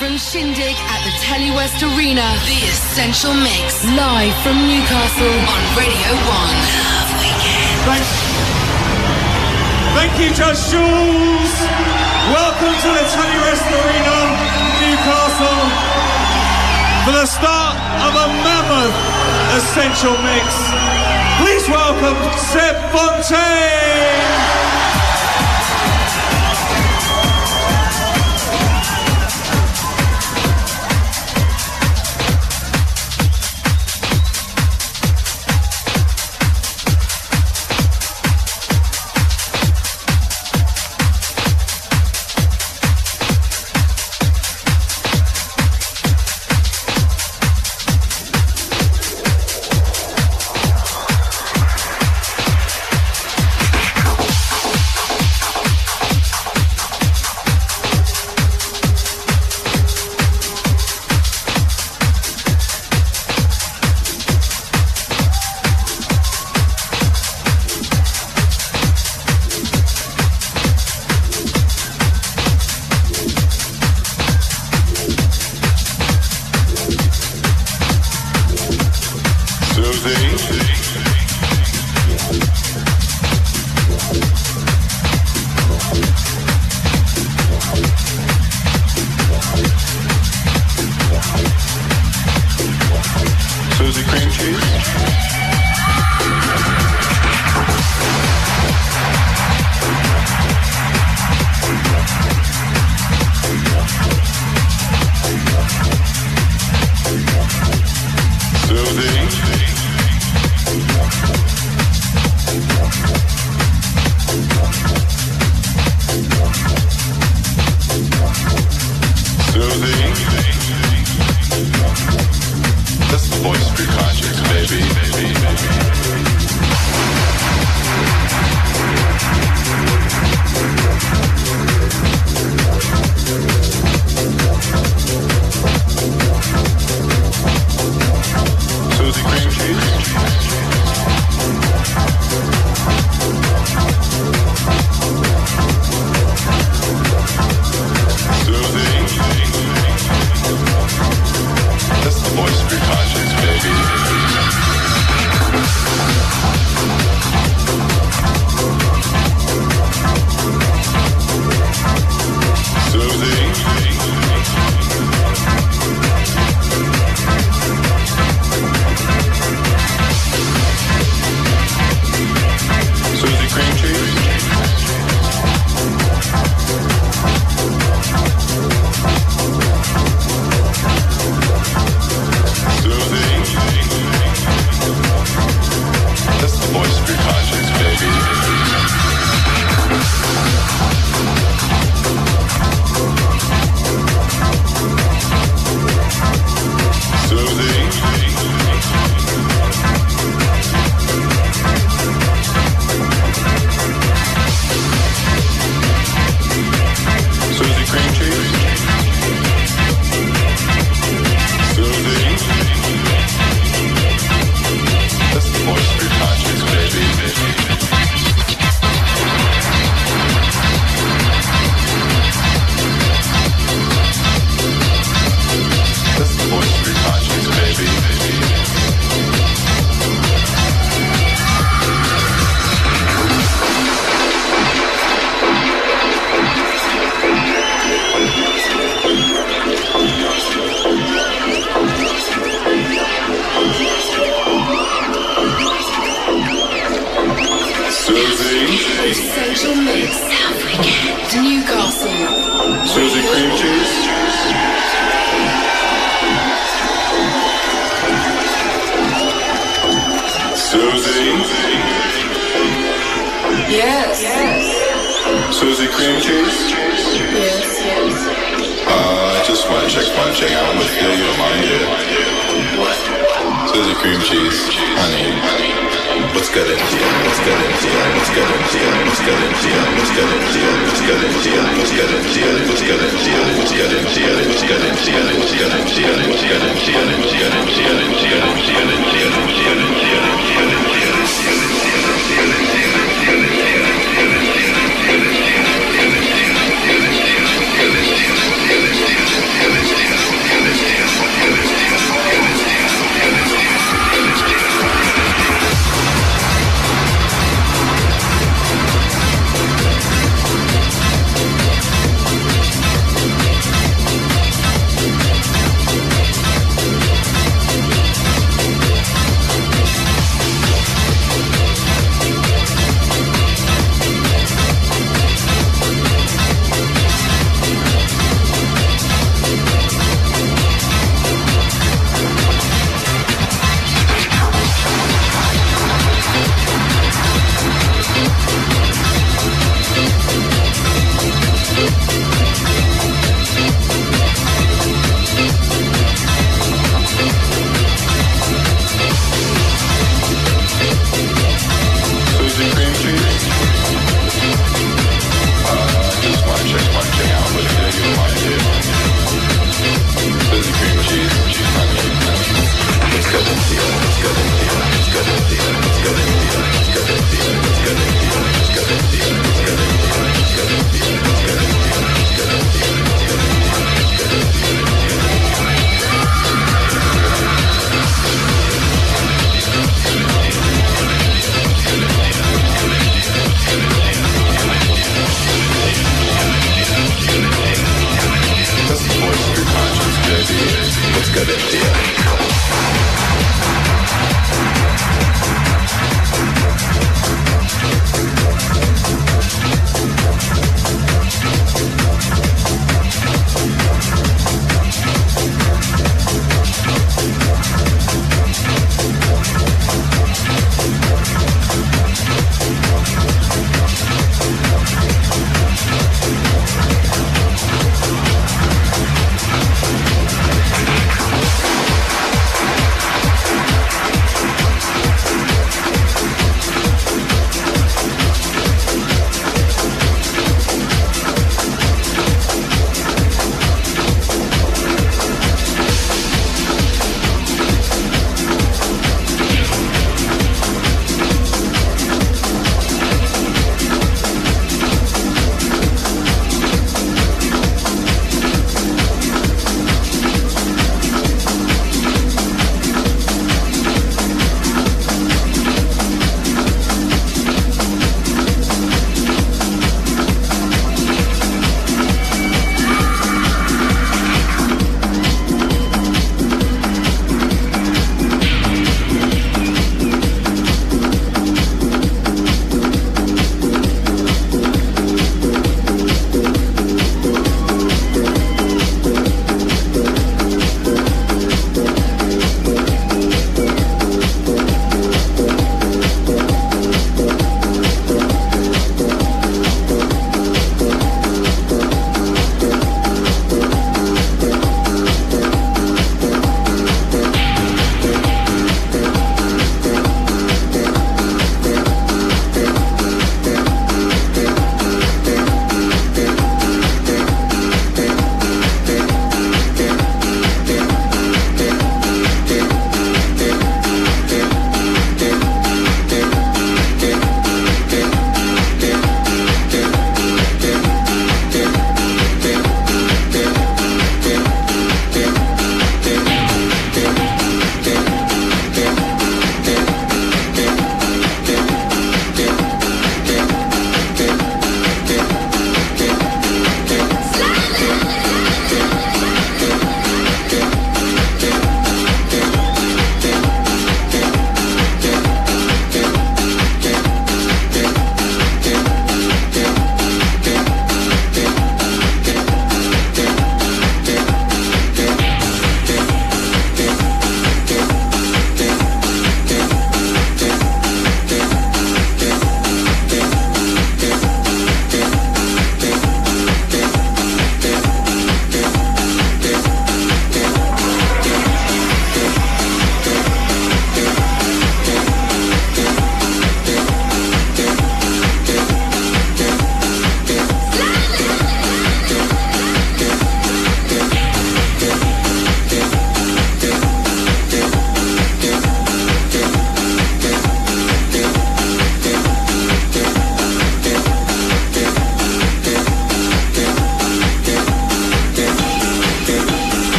from Shindig at the Telewest Arena. The Essential Mix. Live from Newcastle on Radio 1. Love Weekend. Thank, thank you, Judge Jules. Welcome to the Telewest Arena, Newcastle, for the start of a mammoth Essential Mix. Please welcome Seb Fontaine.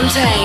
Fontaine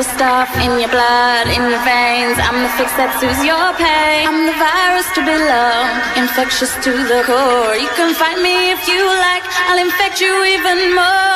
infectious stuff in your blood, in your veins. I'm the fix that soothes your pain. I'm the virus to be loved, infectious to the core. You can fight me if you like, I'll infect you even more.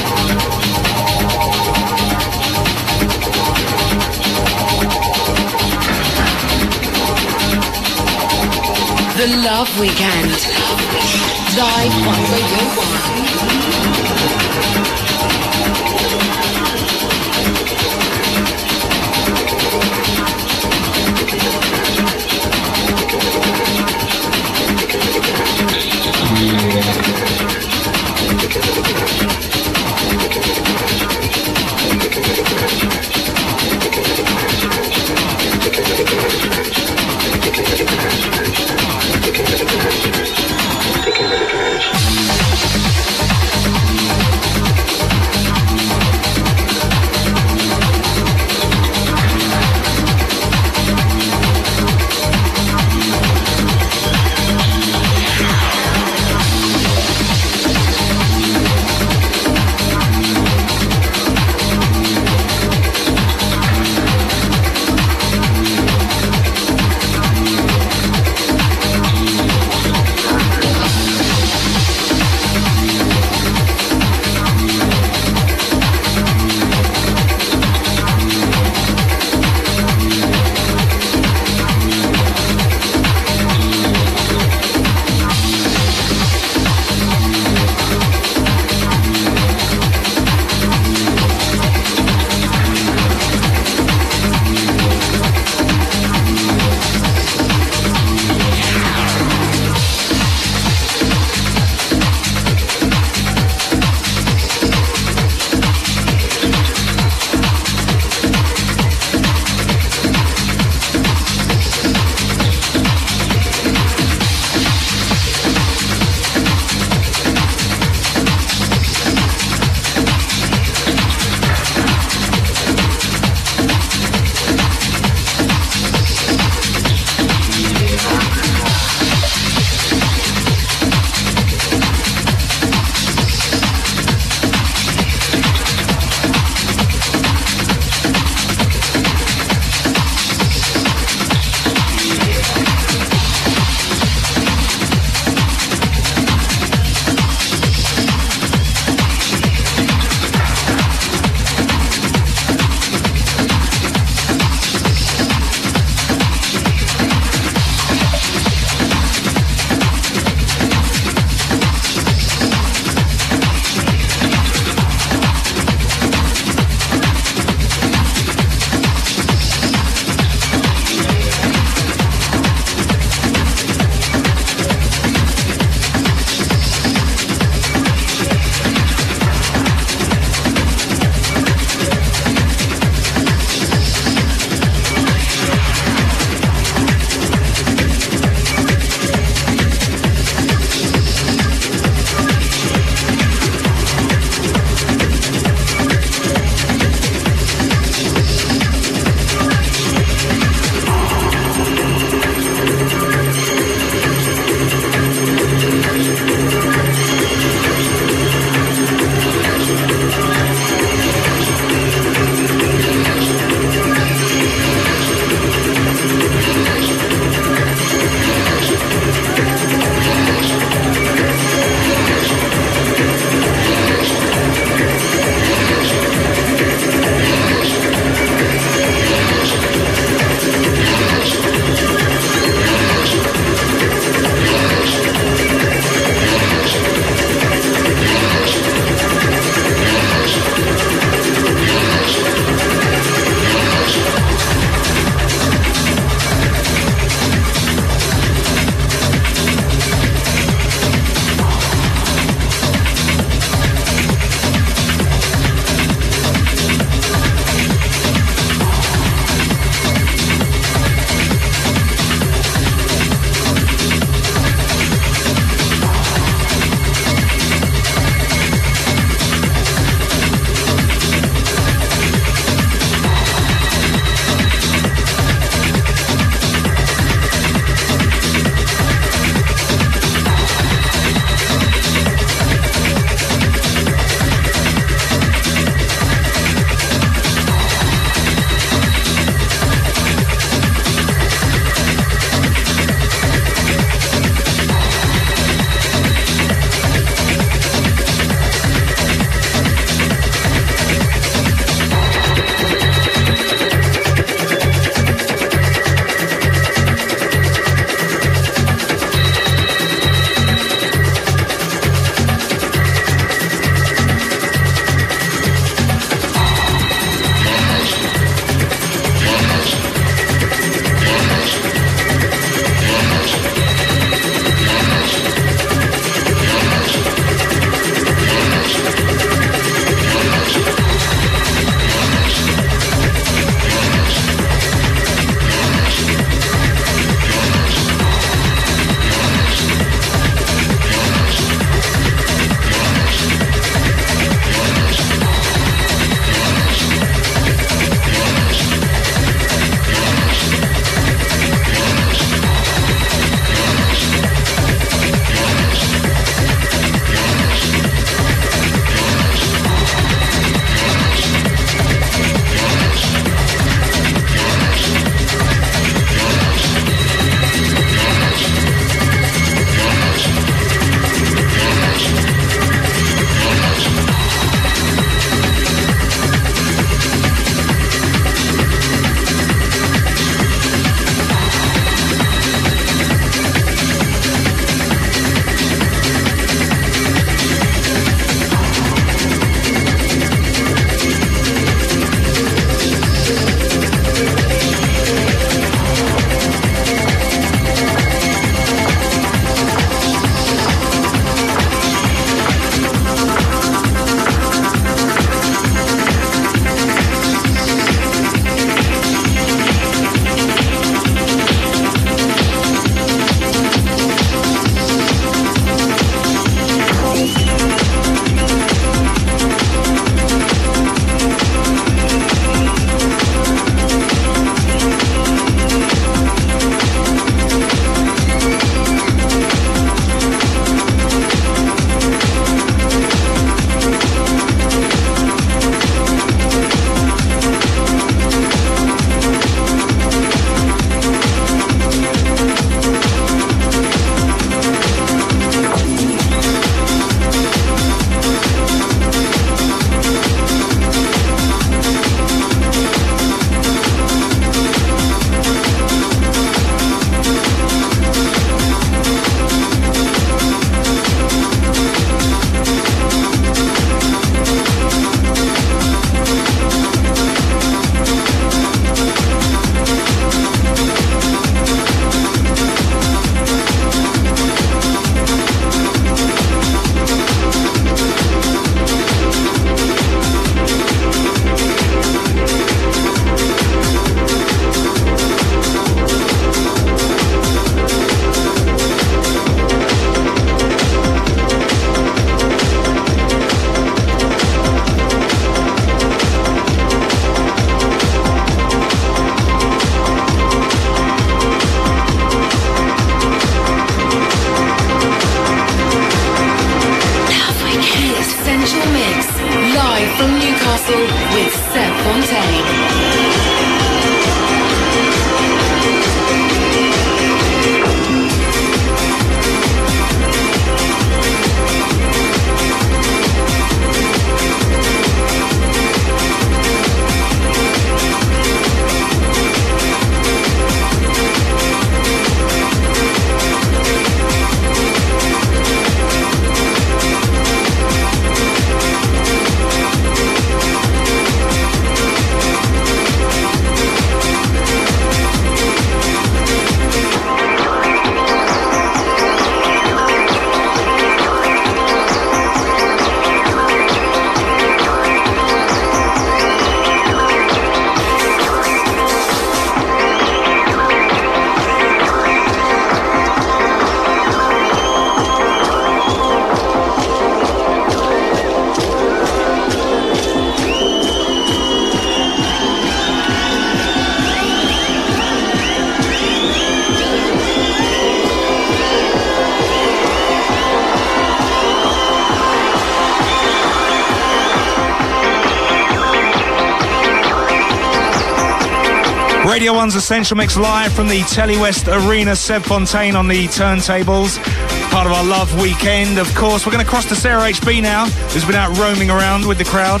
Radio 1's Essential Mix live from the Telewest Arena, Seb Fontaine on the turntables. Part of our Love Weekend, of course. We're going to cross to Sarah HB now, who's been out roaming around with the crowd.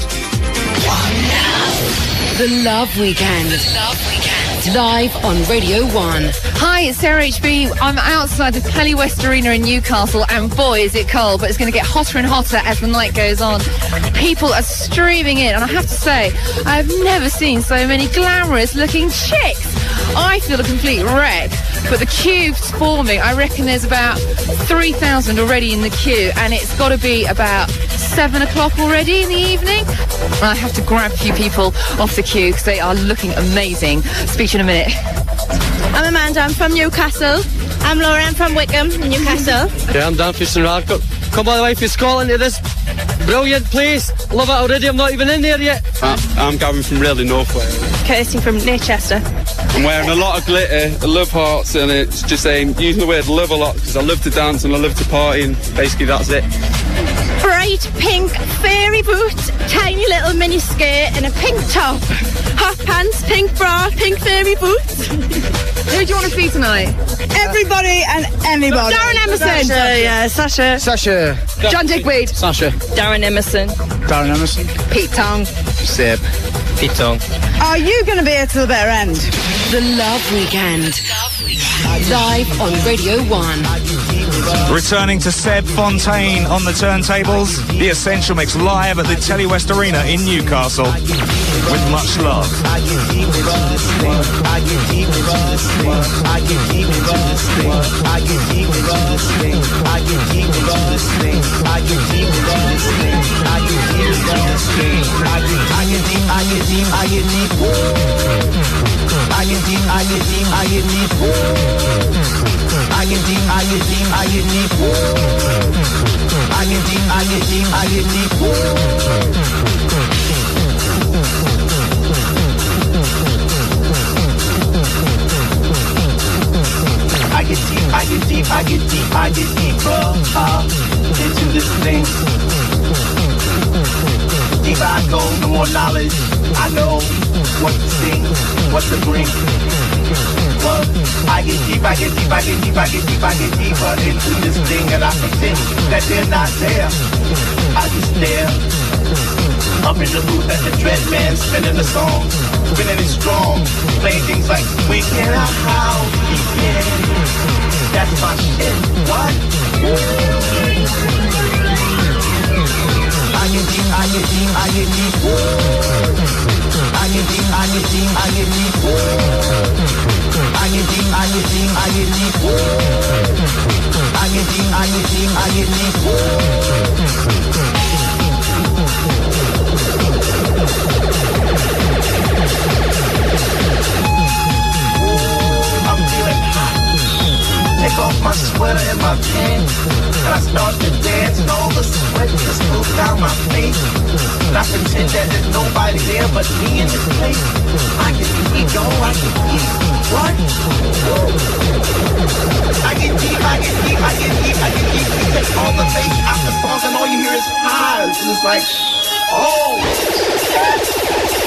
The Love Weekend. The Love Weekend. Live on Radio 1. Hi, it's Sarah HB. I'm outside the Telewest Arena in Newcastle, and boy, is it cold, but it's going to get hotter and hotter as the night goes on. People are streaming in, and I have to say, I've never seen so many glamorous looking chicks. I feel a complete wreck, but the queue's forming. I reckon there's about 3,000 already in the queue, and it's got to be about 7 o'clock already in the evening. I have to grab a few people off the queue because they are looking amazing. Speak to you in a minute. I'm Amanda, I'm from Newcastle. I'm Laura, I'm from Wickham, Newcastle. Yeah, I'm Dan Fishing Rad. Come all the way from Scotland to this brilliant place. Love it already, I'm not even in there yet. I'm Gavin from Really North Wales. Kirsty from Newchester. I'm wearing a lot of glitter, I love hearts, and it's just saying, using the word love a lot because I love to dance and I love to party, and basically that's it. Bright pink fairy boot, tiny little mini skirt, and a pink top. Hot pants, pink bra, pink fairy boots. Who do you want to see tonight? Everybody and anybody. Darren Emerson. Sasha, yeah, Sasha. Sasha. John Digweed. Sasha. Darren Emerson. Darren Emerson. Pete Tong. Seb. Pete Tong. Are you going to be here till the better end? The Love Weekend. Live on Radio 1. Returning to Seb Fontaine on the turntables, the Essential Mix live at the Telewest Arena in Newcastle. With much love. I get deep, I get deep, I get deep. I get deep, I get deep, I get deep. I get deep, I get deep, I get deep, I get deeper uh, into this thing. Deep I go, no more knowledge. I know what to sing, what to bring. Well, I get deep, I get deep, I get deep, I get deep, I get deeper into this thing, and I pretend that they're not there. I just stare. Up in the booth at the dread man spinning the song, spinning it strong, playing things like we can how we. That's my shit. What? I get deep, I get deep, I get deep. I get deep, I get deep, I get deep anything, anything, anything. Anything, anything, anything. I'm feeling hot. Take off my sweater and my pants. And I start to dance and all the sweat just goes down my face. And I pretend that there's nobody there but me in this place. I can going, I can keep. What? I get deep, I get deep, I get deep, I get deep. You take all the bass out the songs and all you hear is highs. And it's like, oh.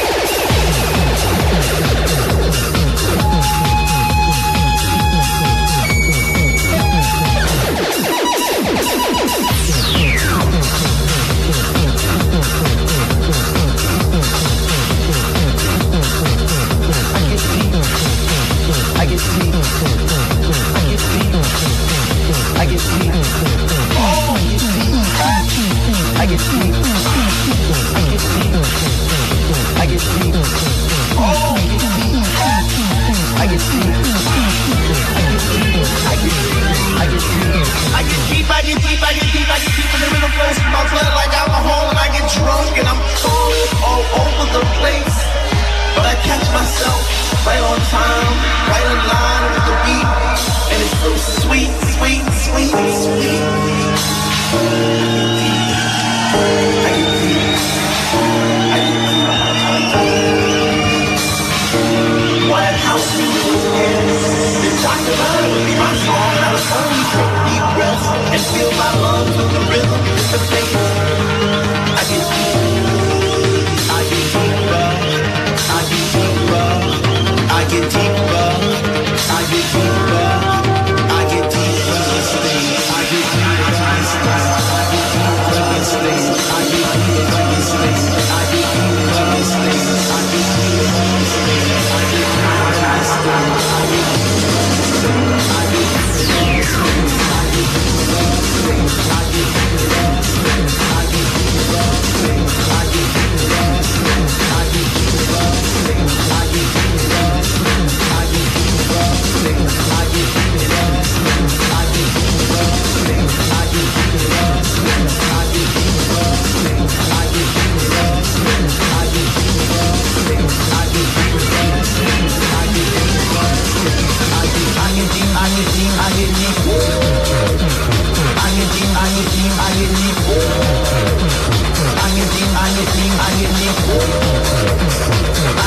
Magazine. I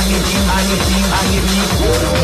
magazine, magazine.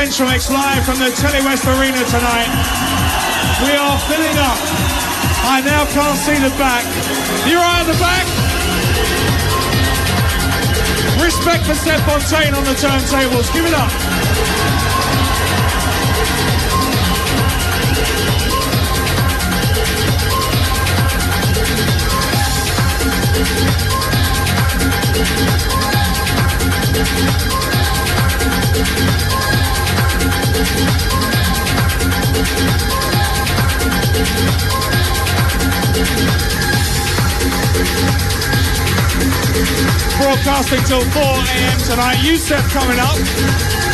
Radio 1's Essential Mix live from the Telewest Arena tonight. We are filling up. I now can't see the back. You're right at the back. Respect for Seb Fontaine on the turntables. Give it up. Broadcasting till 4 a.m. tonight. Yousef coming up.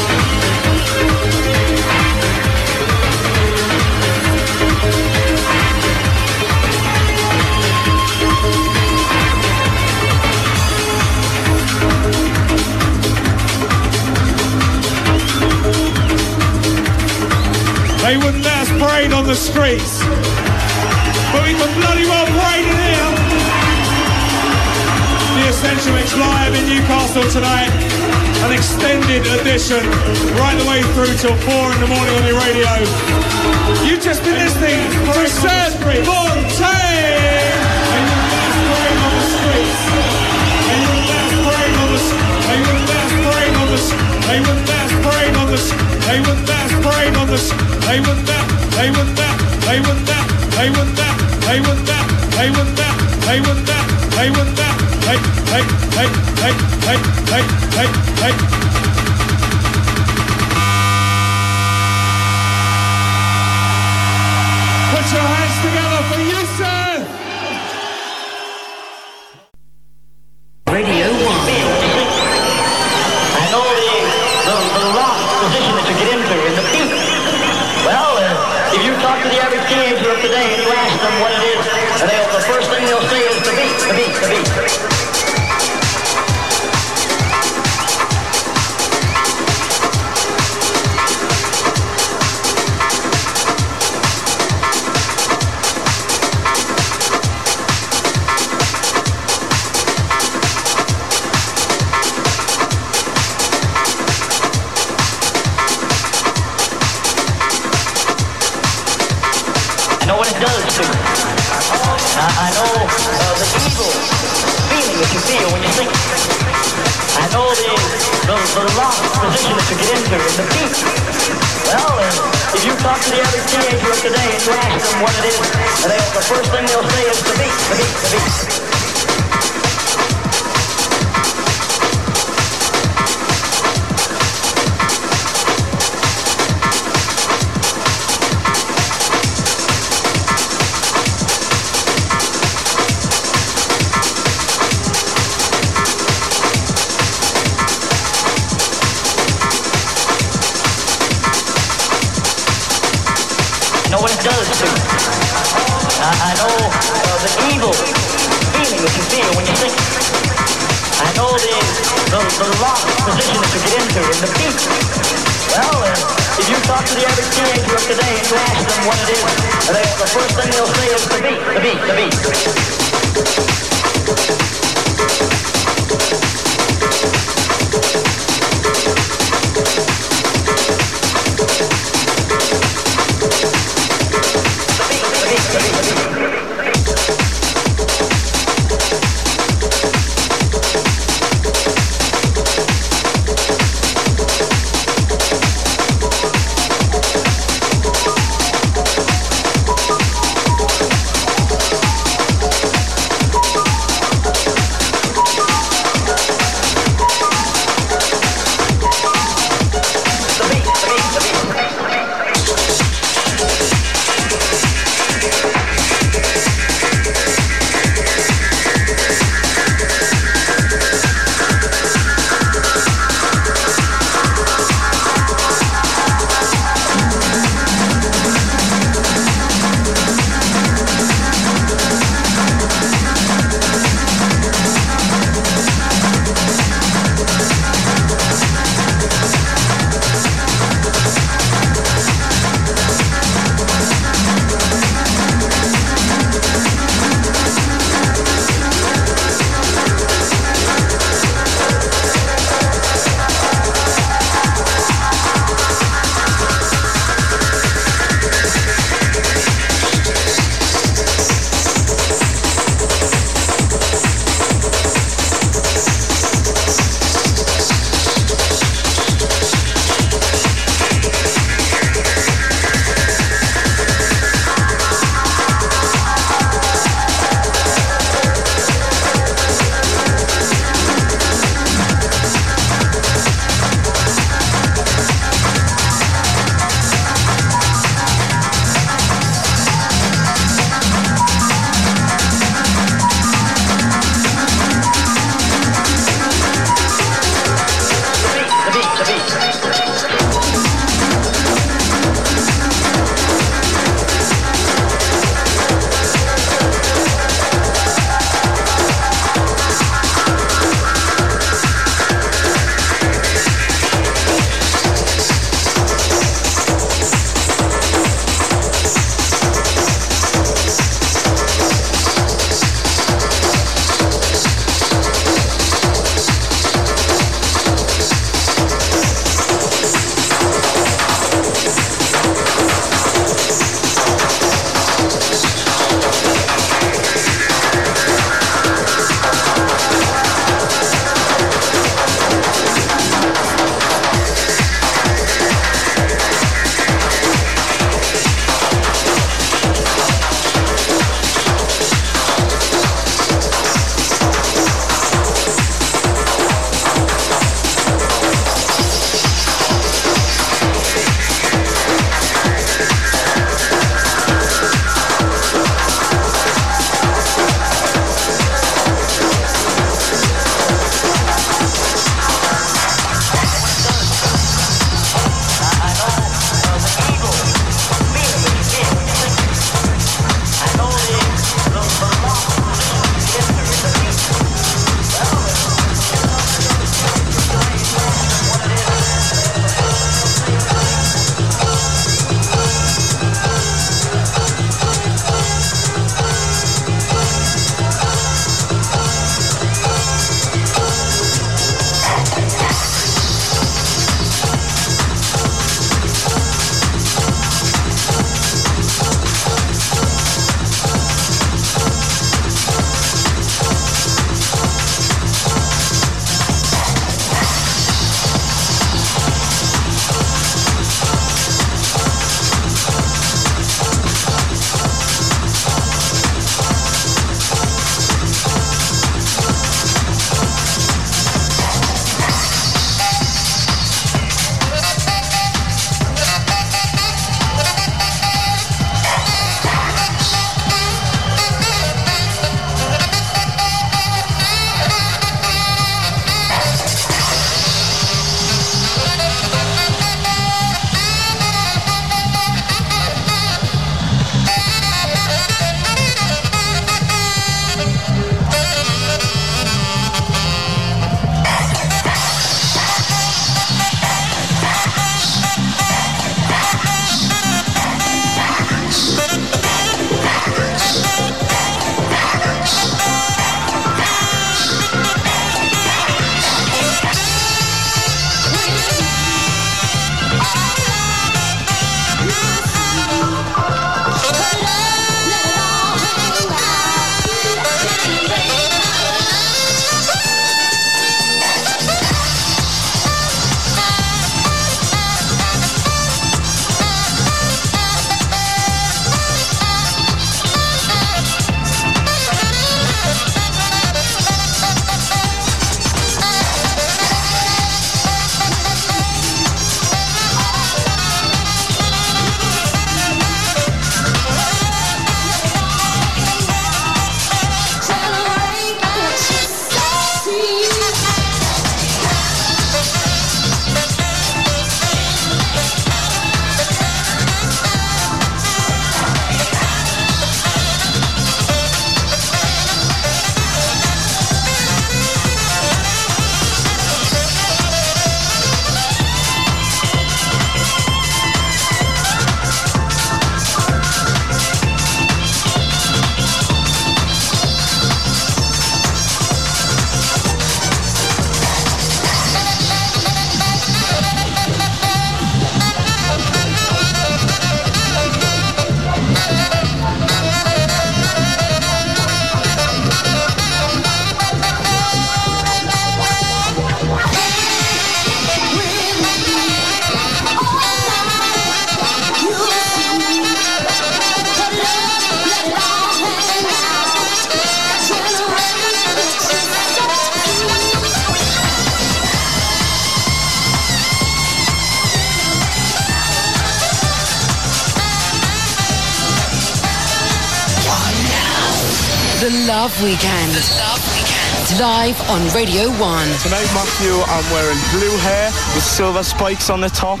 On Radio 1. Tonight, Matthew, I'm wearing blue hair with silver spikes on the top.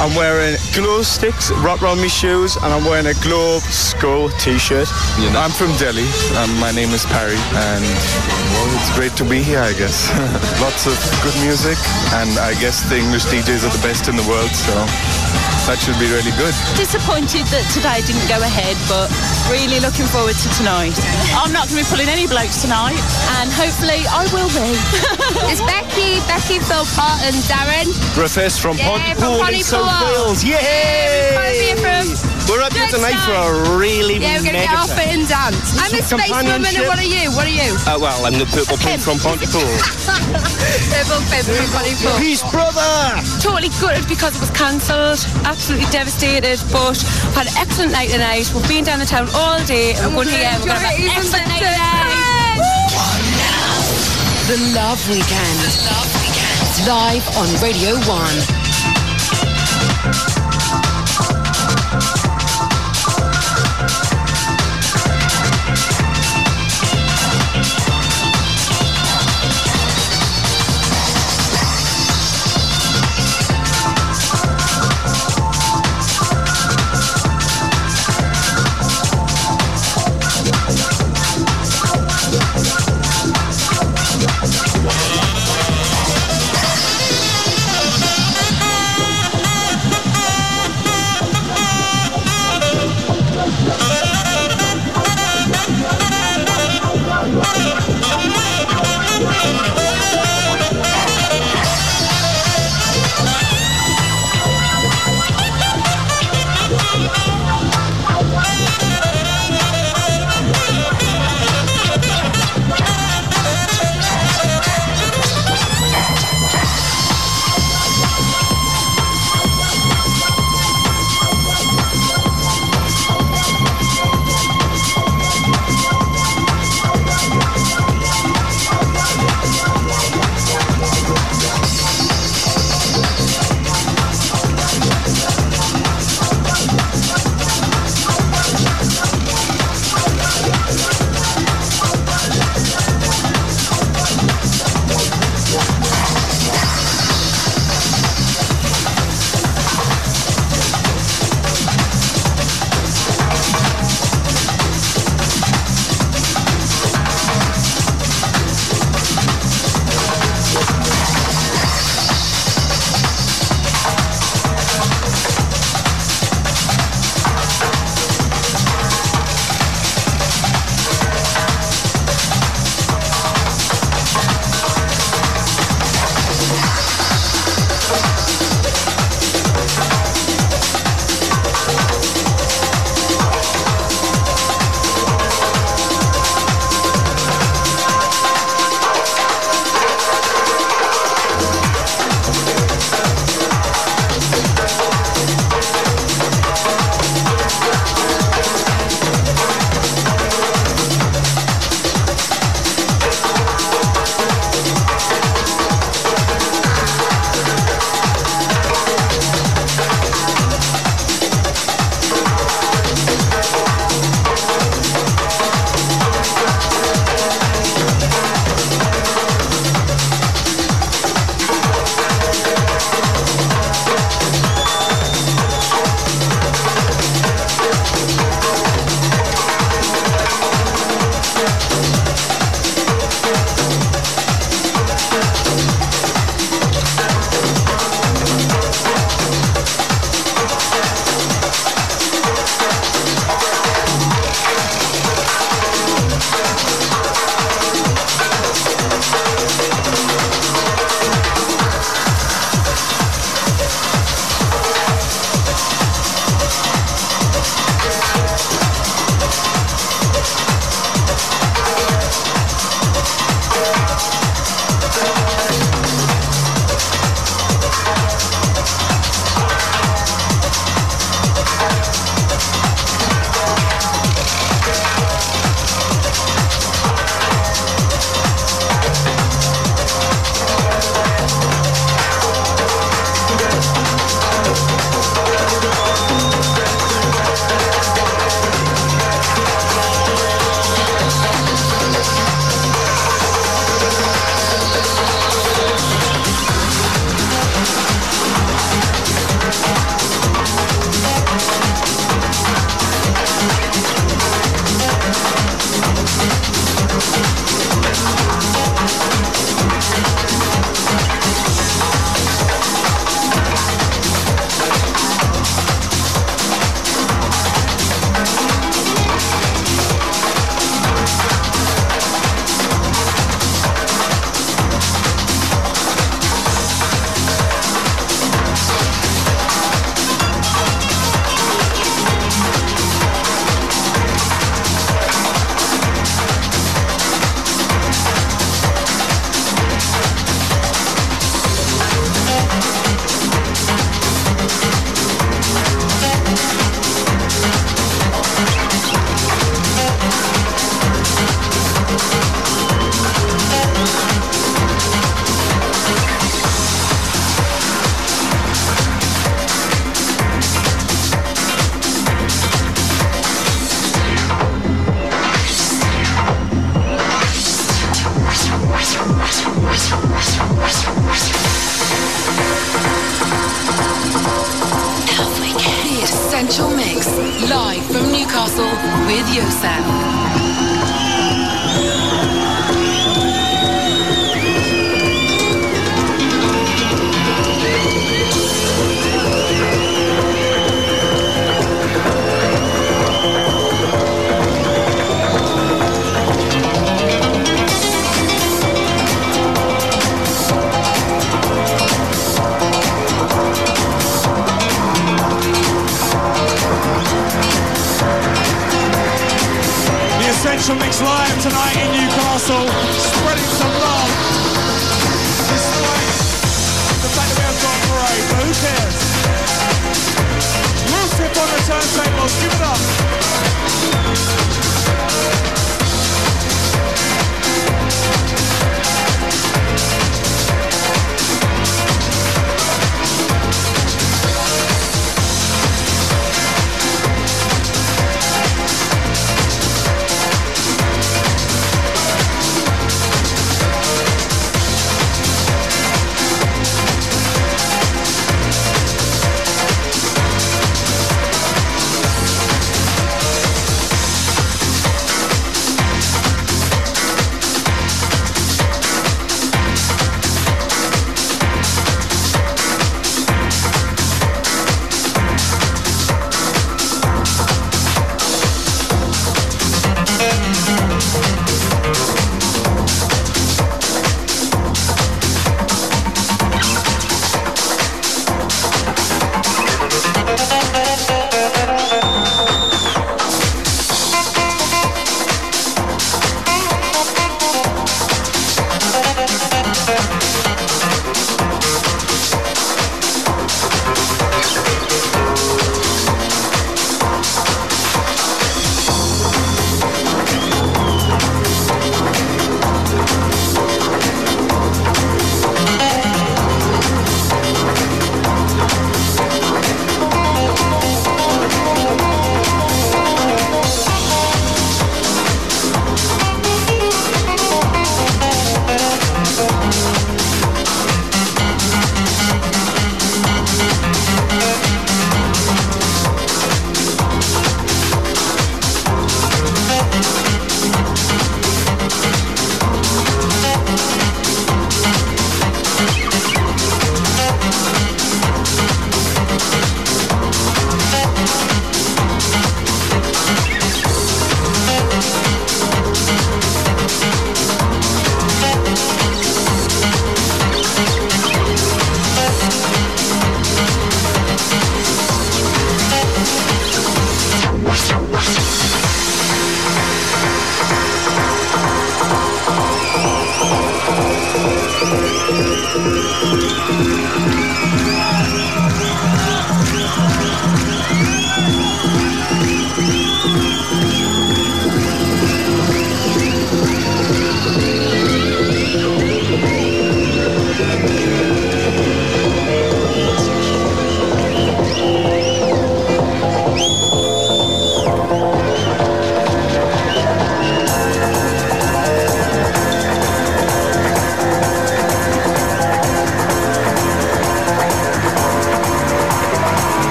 I'm wearing glow sticks wrapped around my shoes, and I'm wearing a globe skull t-shirt. I'm from Delhi. Um, my name is Parry, and well, it's great to be here. I guess lots of good music, and I guess the English DJs are the best in the world, so that should be really good. Disappointed that today didn't go ahead, but really looking forward to tonight. I'm not going to be pulling any blokes tonight, and hopefully I will be. it's Becky, Becky, Phil Pot and Darren. Griffiths from Yeah, Pontypool from in South Wales. Yay! Where from? We're up here Good tonight for a really Yeah, we're going to get off set. it and dance. I'm a Some space woman and what are you? What are you? Uh, well, I'm the purple pimp from Pontypool. They're both from Pontypool. Peace, brother! Totally gutted because it was cancelled. Absolutely devastated, but had an excellent night tonight. We've been down the town all day and we're going here. We're going to have an excellent night tonight. The Love Weekend. The Love Weekend. Live on Radio 1.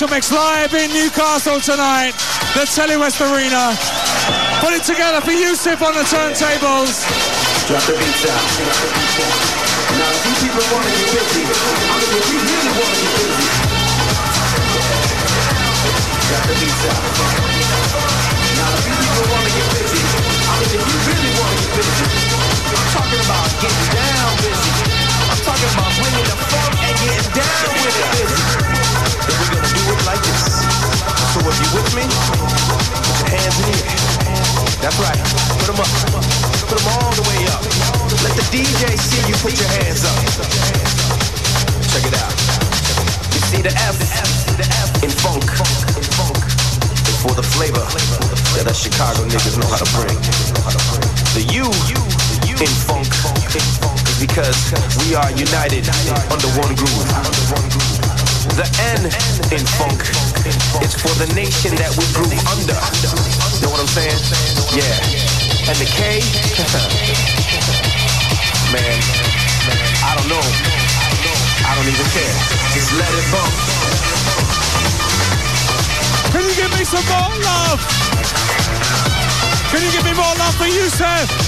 Essential Mix live in Newcastle tonight. The Telewest Arena. Put it together for Yousef on the turntables. Drop the. Now, if you people want to get busy, I mean, if you really want to get busy, drop the. Now, if you people want to get busy, I mean, if you really want to get busy, I'm talking about getting down busy. Talking about bringing the funk and getting down with it. Then we're gonna do it like this. So if you with me, put your hands in air. That's right. Put them up. Put them all the way up. Let the DJ see you put your hands up. Check it out. You see the F, the F in funk. It's for the flavor that us Chicago niggas know how to bring. The U in funk because we are united under one groove. The N in funk is for the nation that we grew under. Know what I'm saying? Yeah. And the K, man, I don't know. I don't even care. Just let it bump. Can you give me some more love? Can you give me more love for Yousef? And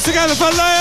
Instagram if I lay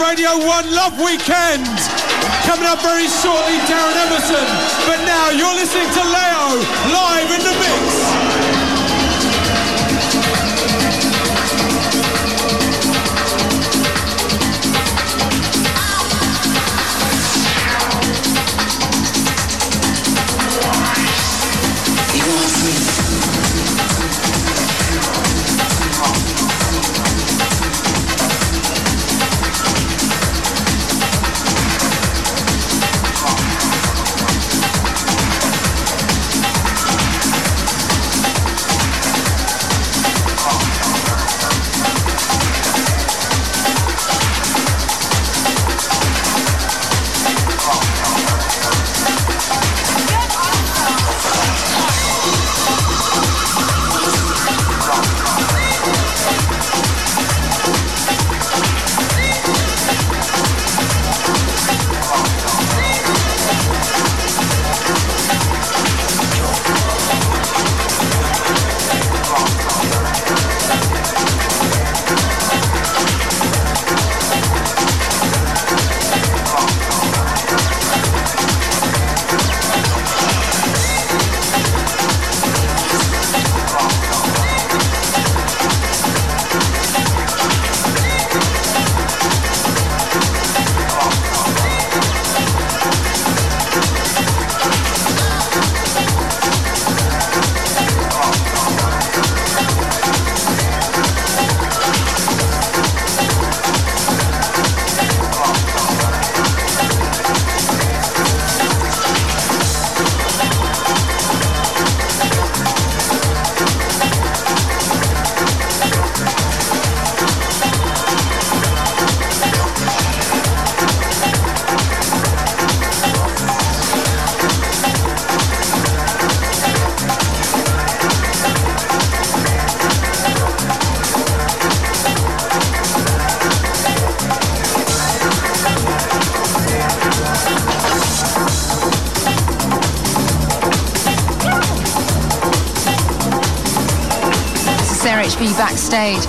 Radio 1 Love Weekend. Coming up very shortly, Darren Emerson. But now you're listening to Leo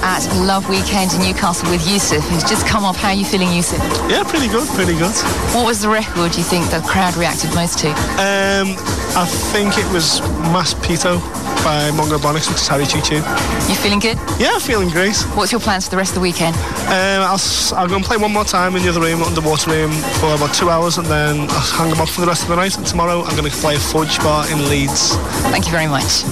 at Love Weekend in Newcastle with Yousef, who's just come off. How are you feeling, Yousef? Yeah, pretty good, pretty good. What was the record you think the crowd reacted most to? Um, I think it was Mas Pito by Mongobonix, is Harry Choo Choo. You feeling good? Yeah, feeling great. What's your plans for the rest of the weekend? Um, I'll, I'll go and play one more time in the other room, underwater room, for about two hours, and then I'll hang them up for the rest of the night. And tomorrow I'm going to play a fudge bar in Leeds. Thank you very much.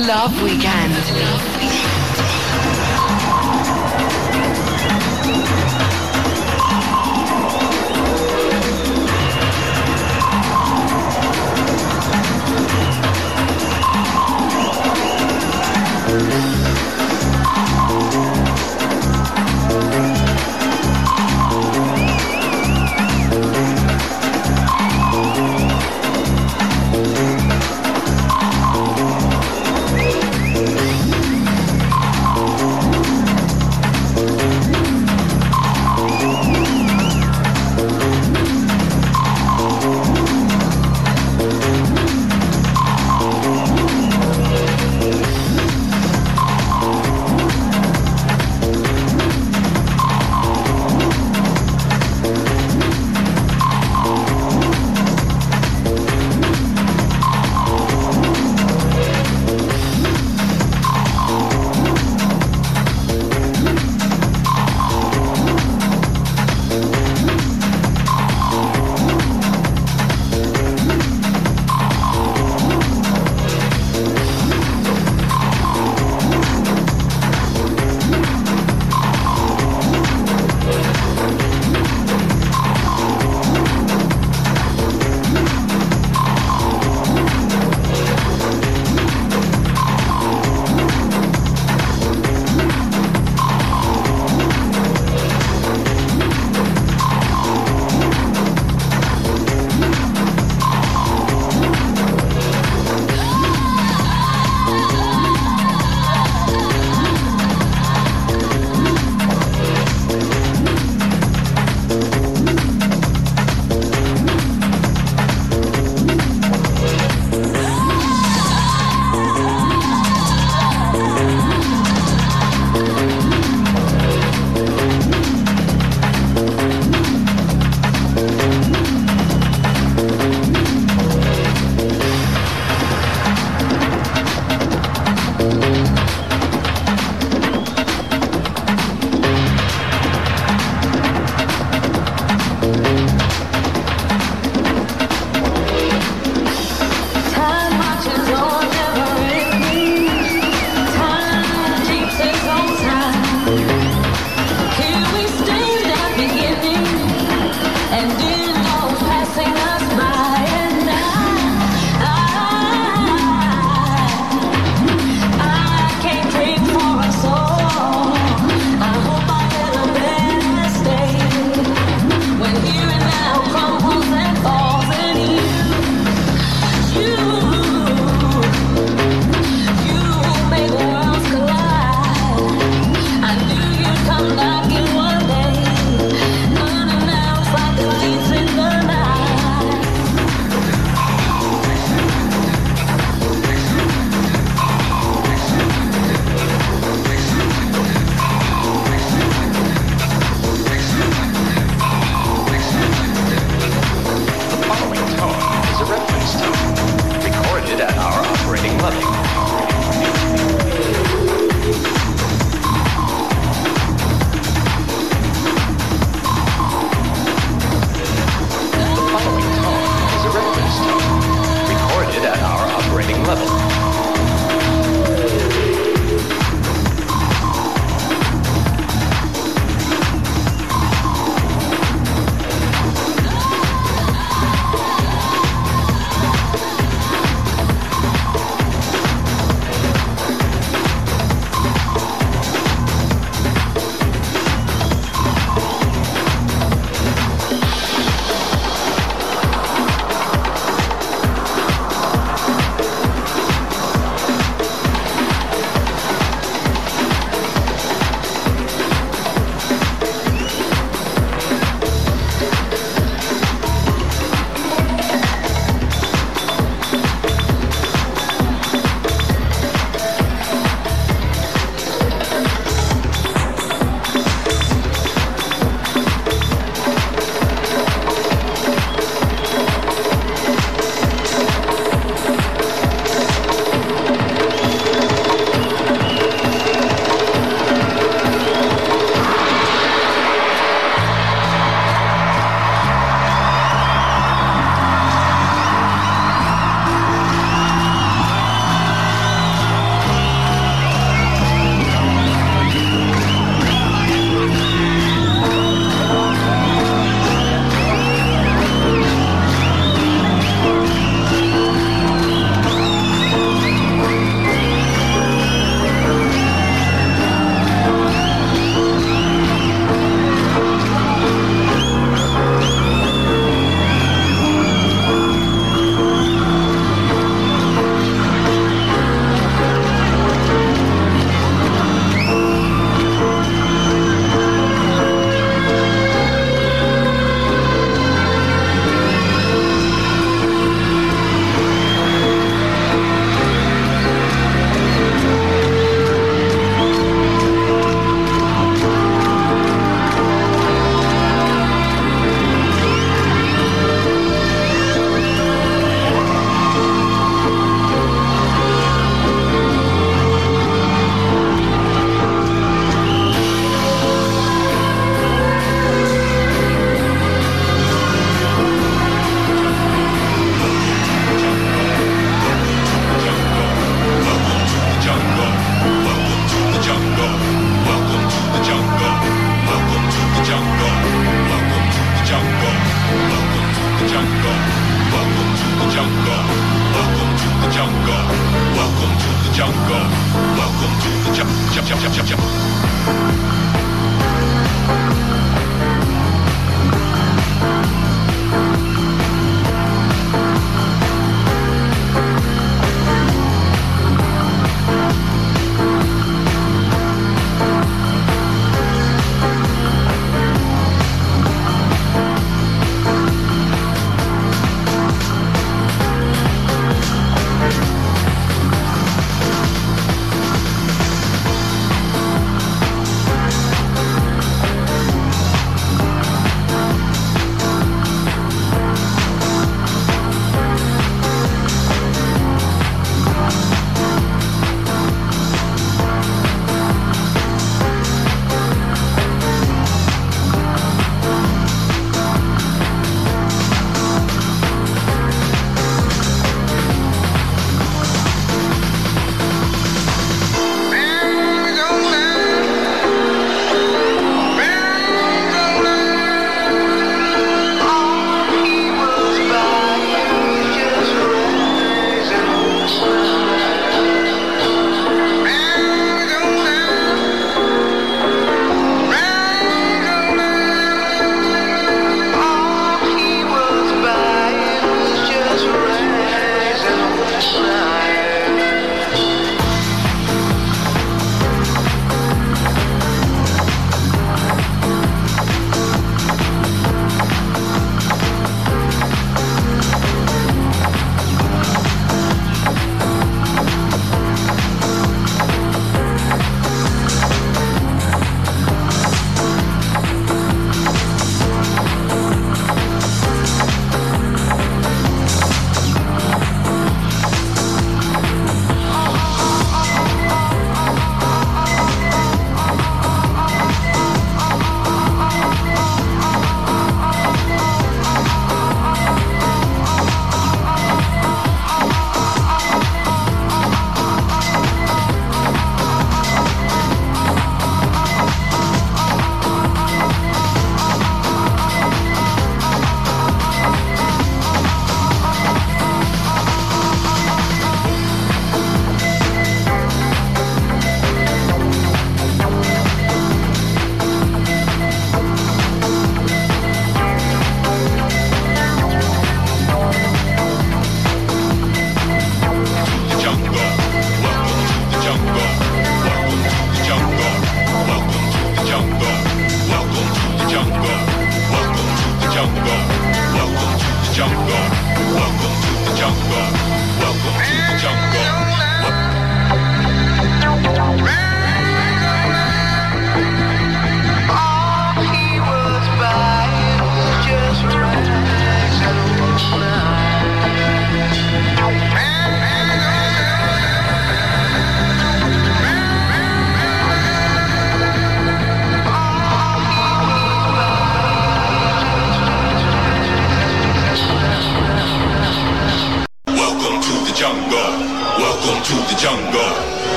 Love Weekend.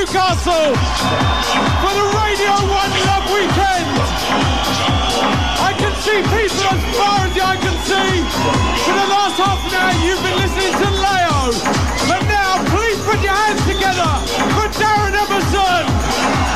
Newcastle for the Radio 1 Love Weekend. I can see people as far as the can see. For the last half an hour, you've been listening to Leo. But now, please put your hands together for Darren Emerson.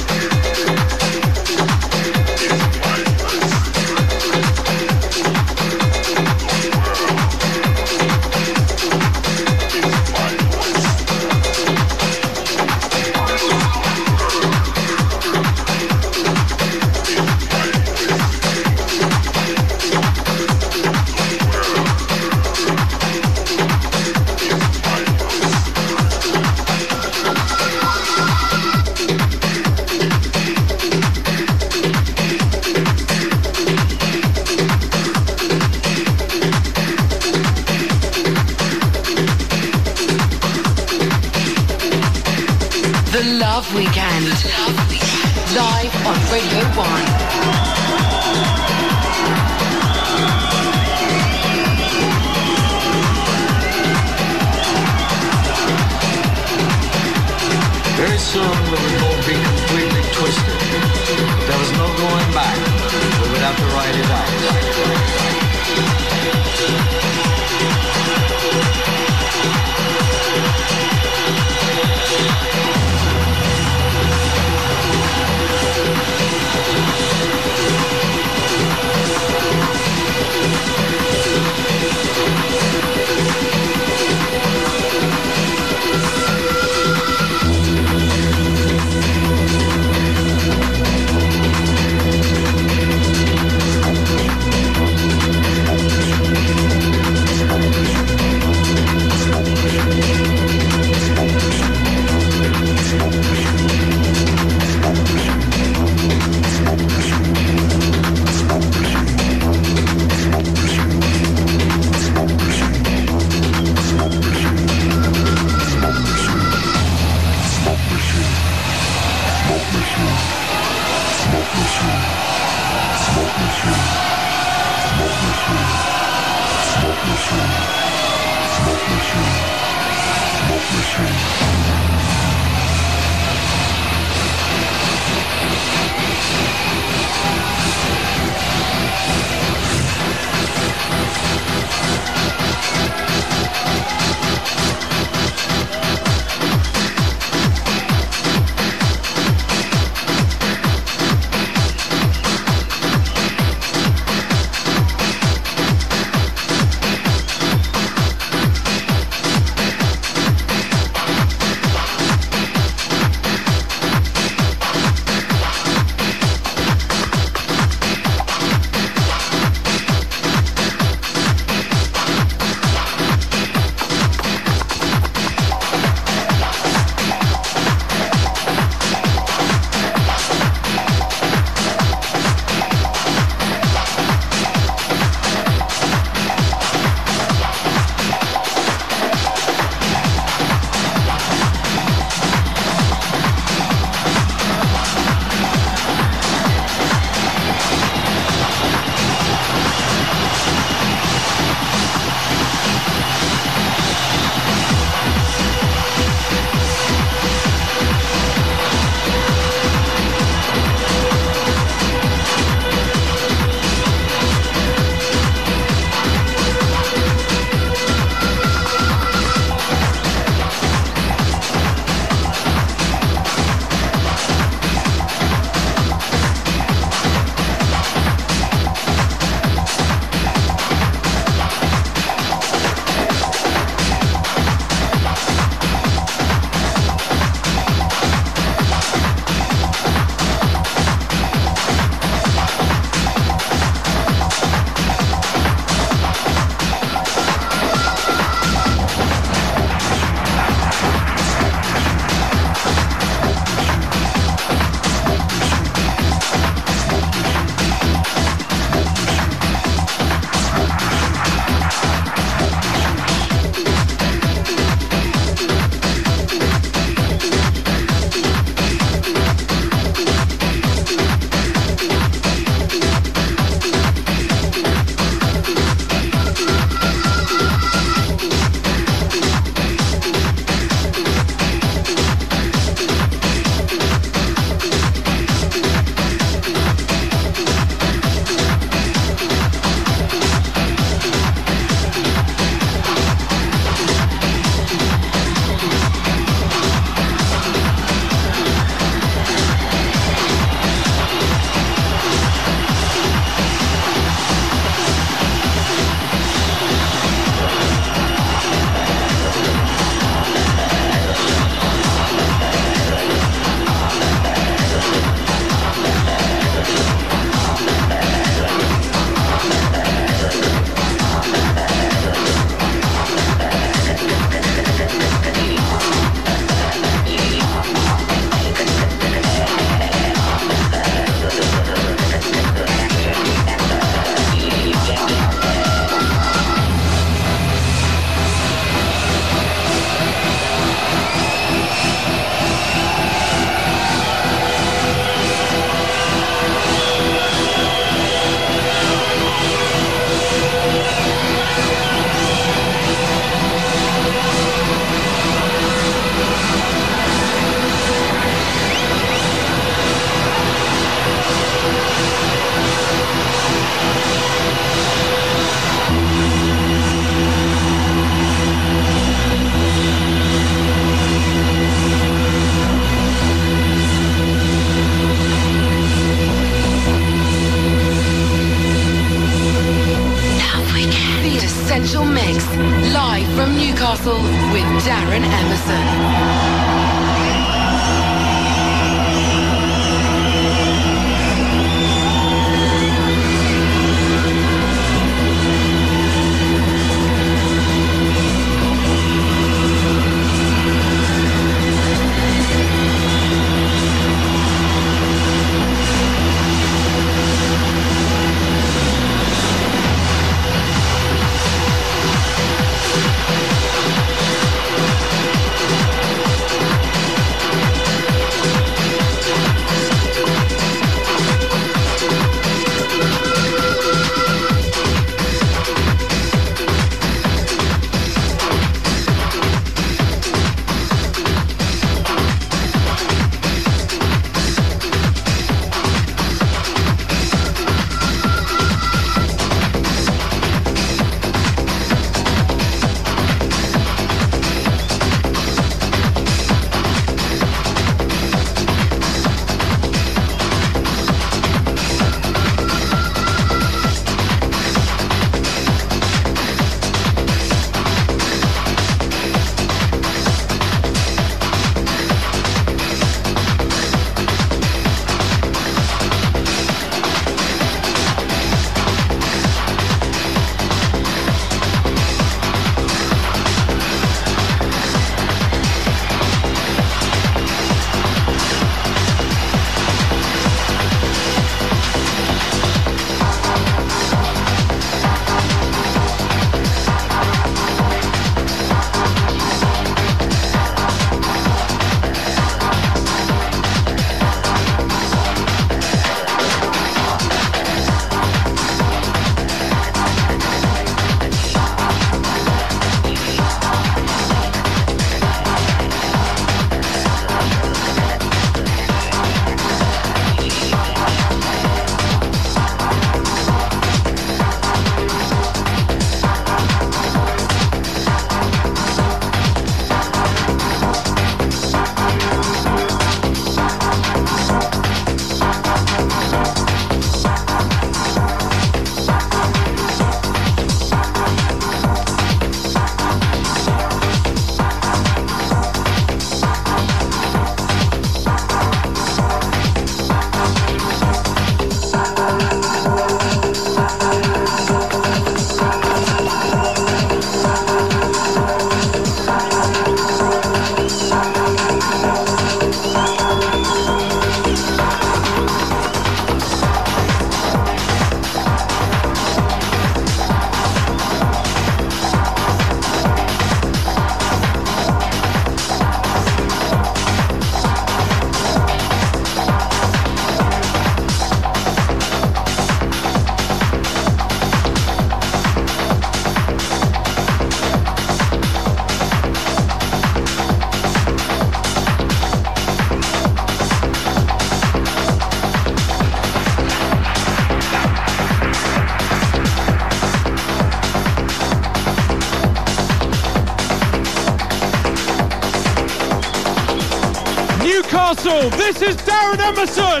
This is Darren Emerson,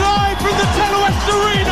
live from the Telewest Arena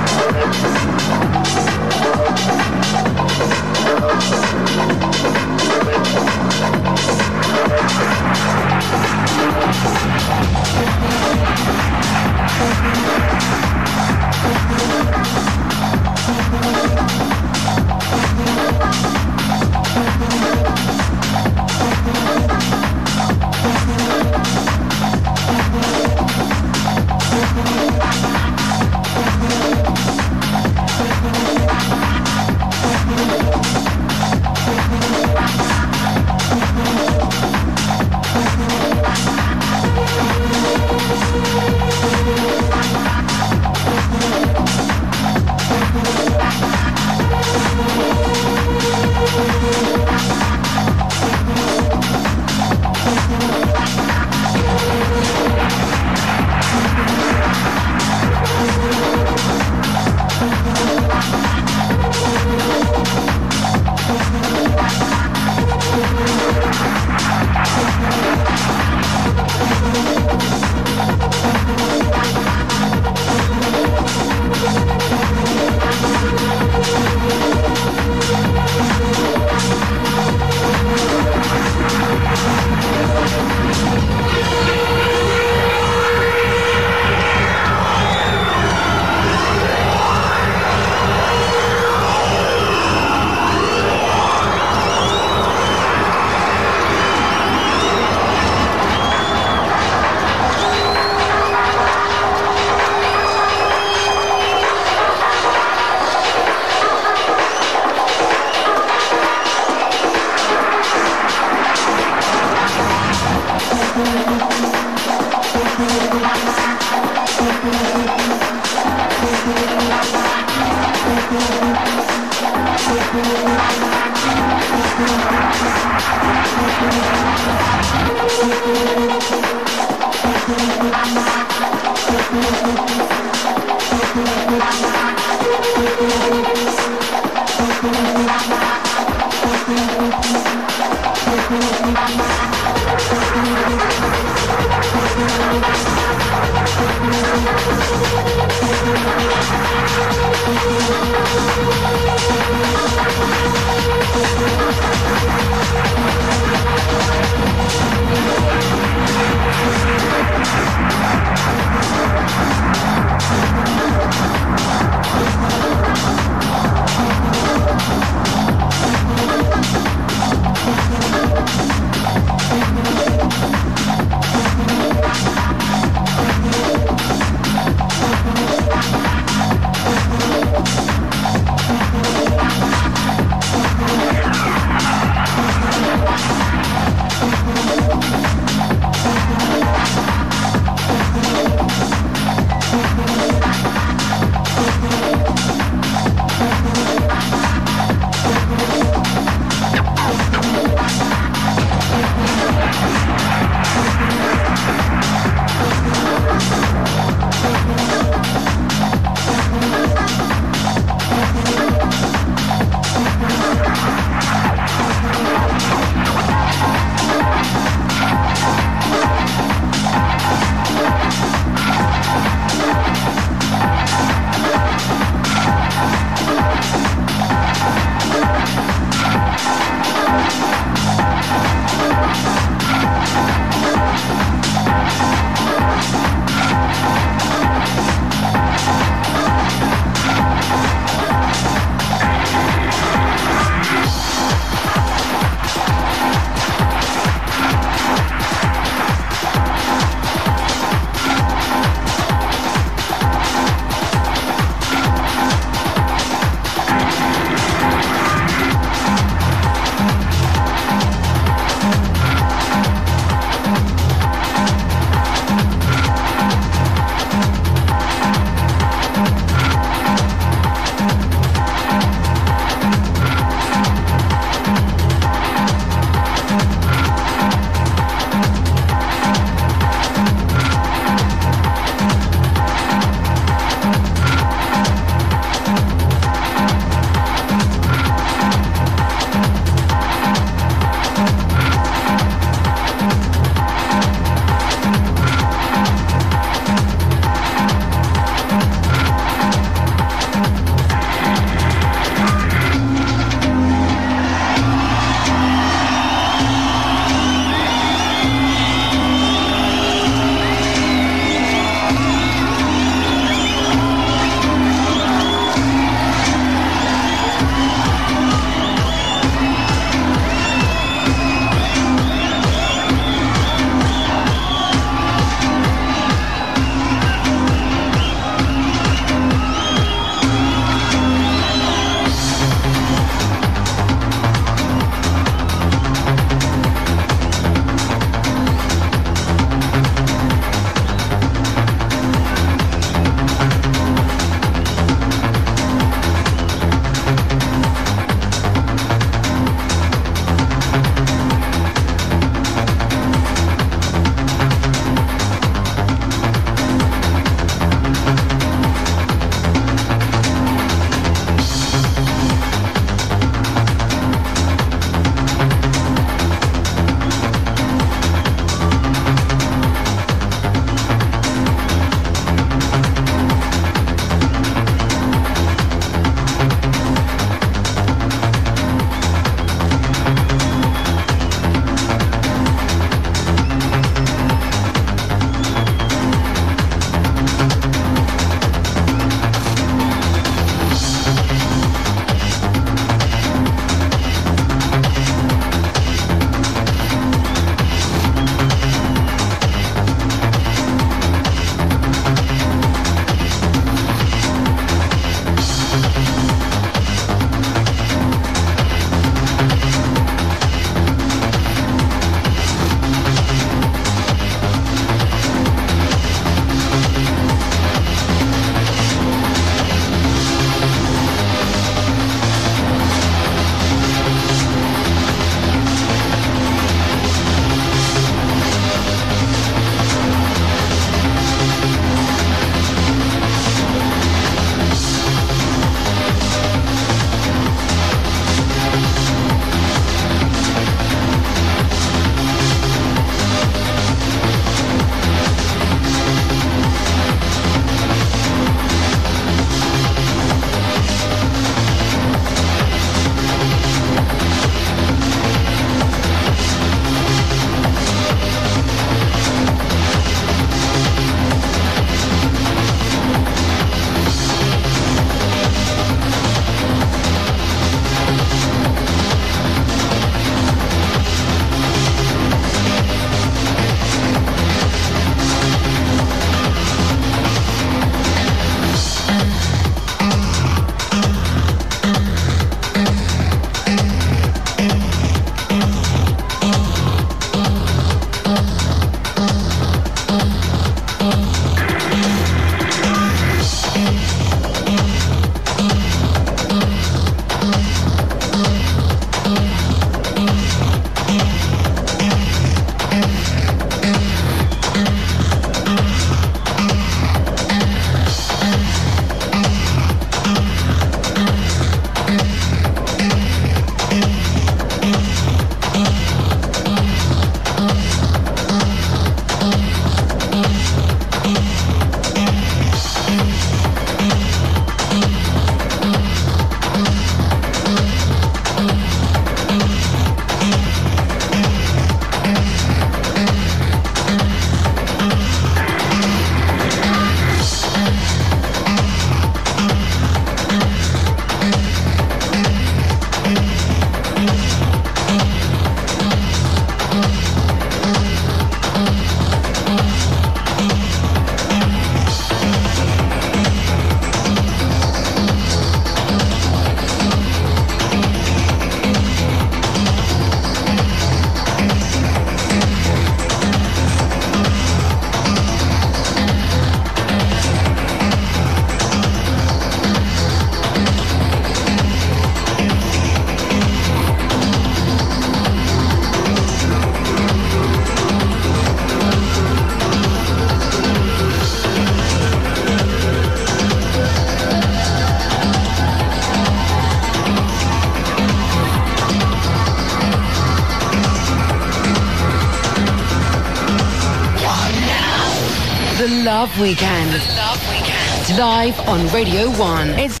Weekend. The Love Weekend. Live on Radio 1. It's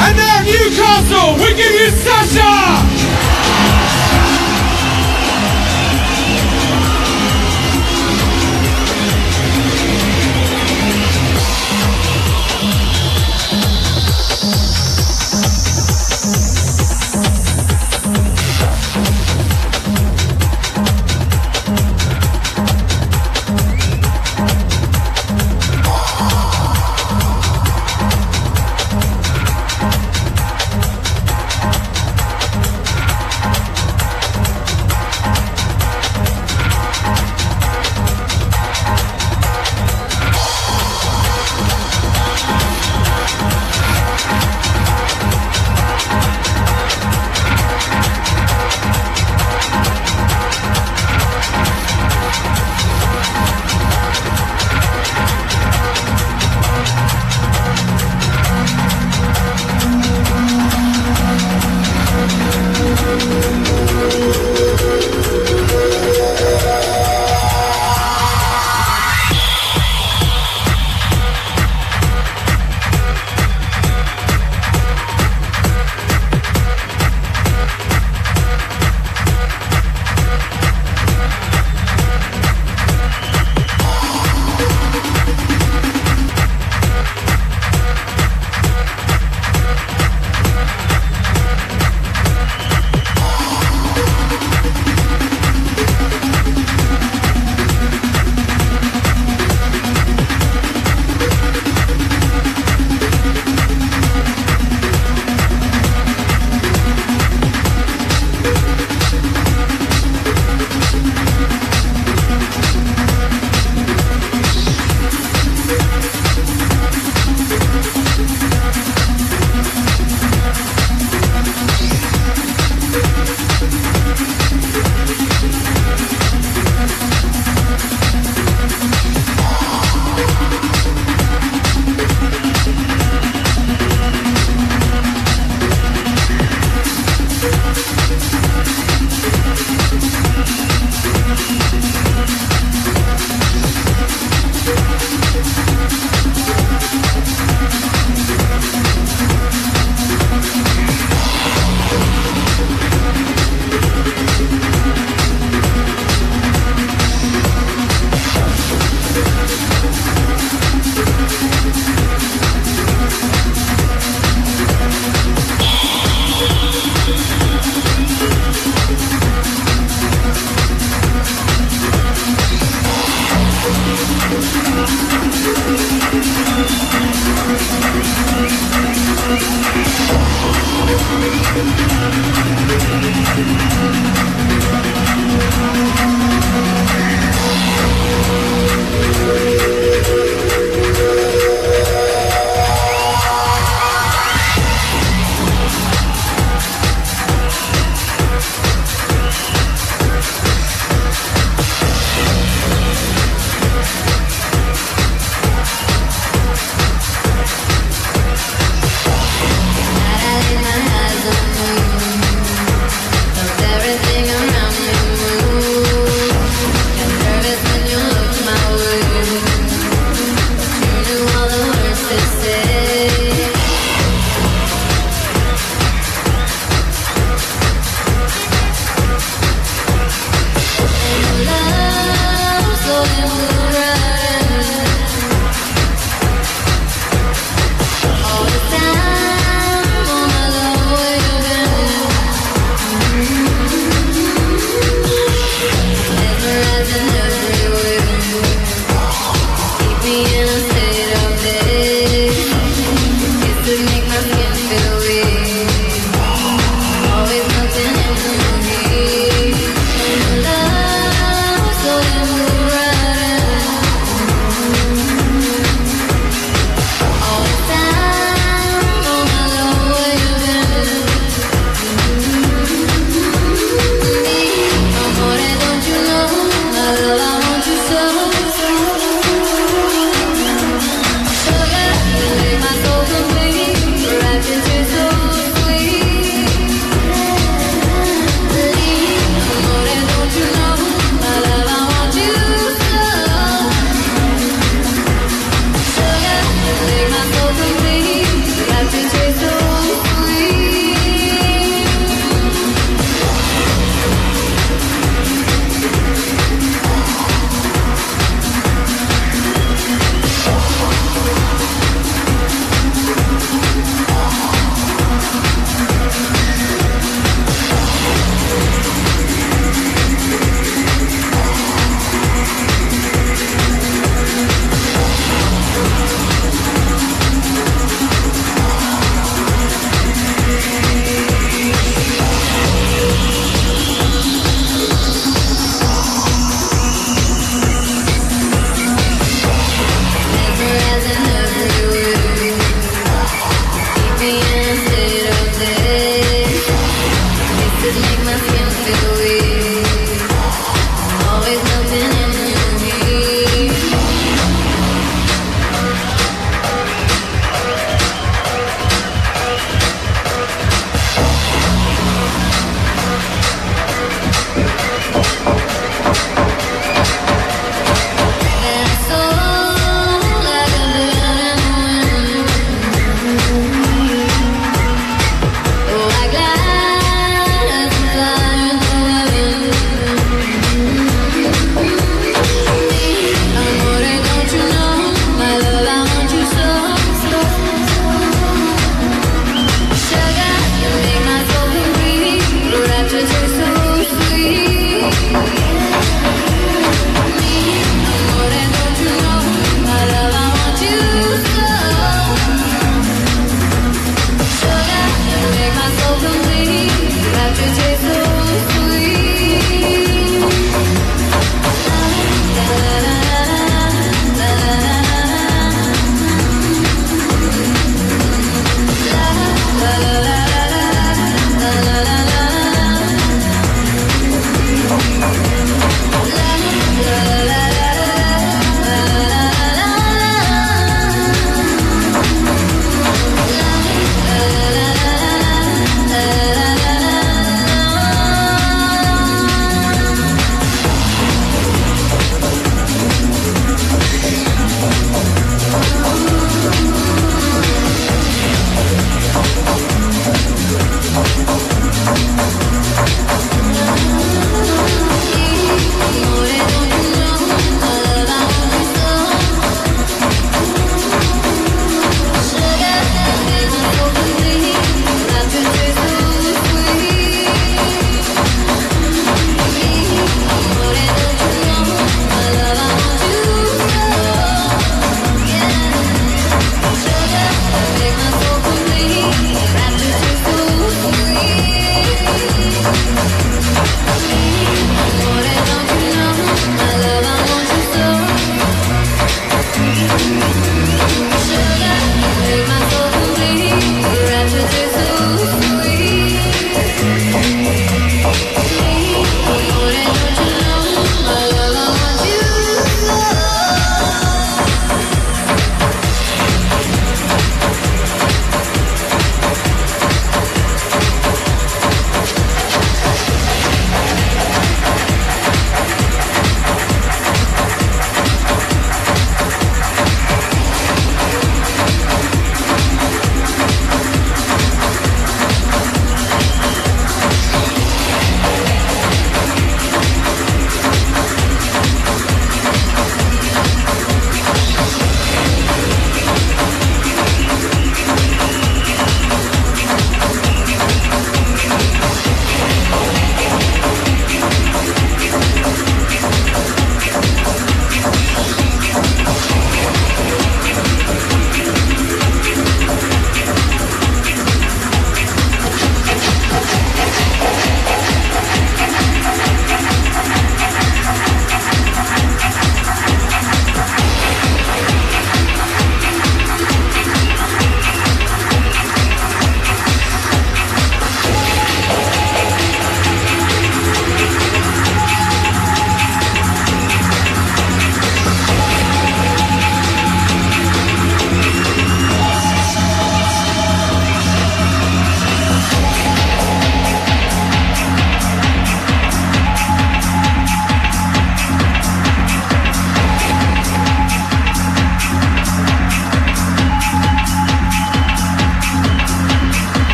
And now Newcastle, we give you Sasha!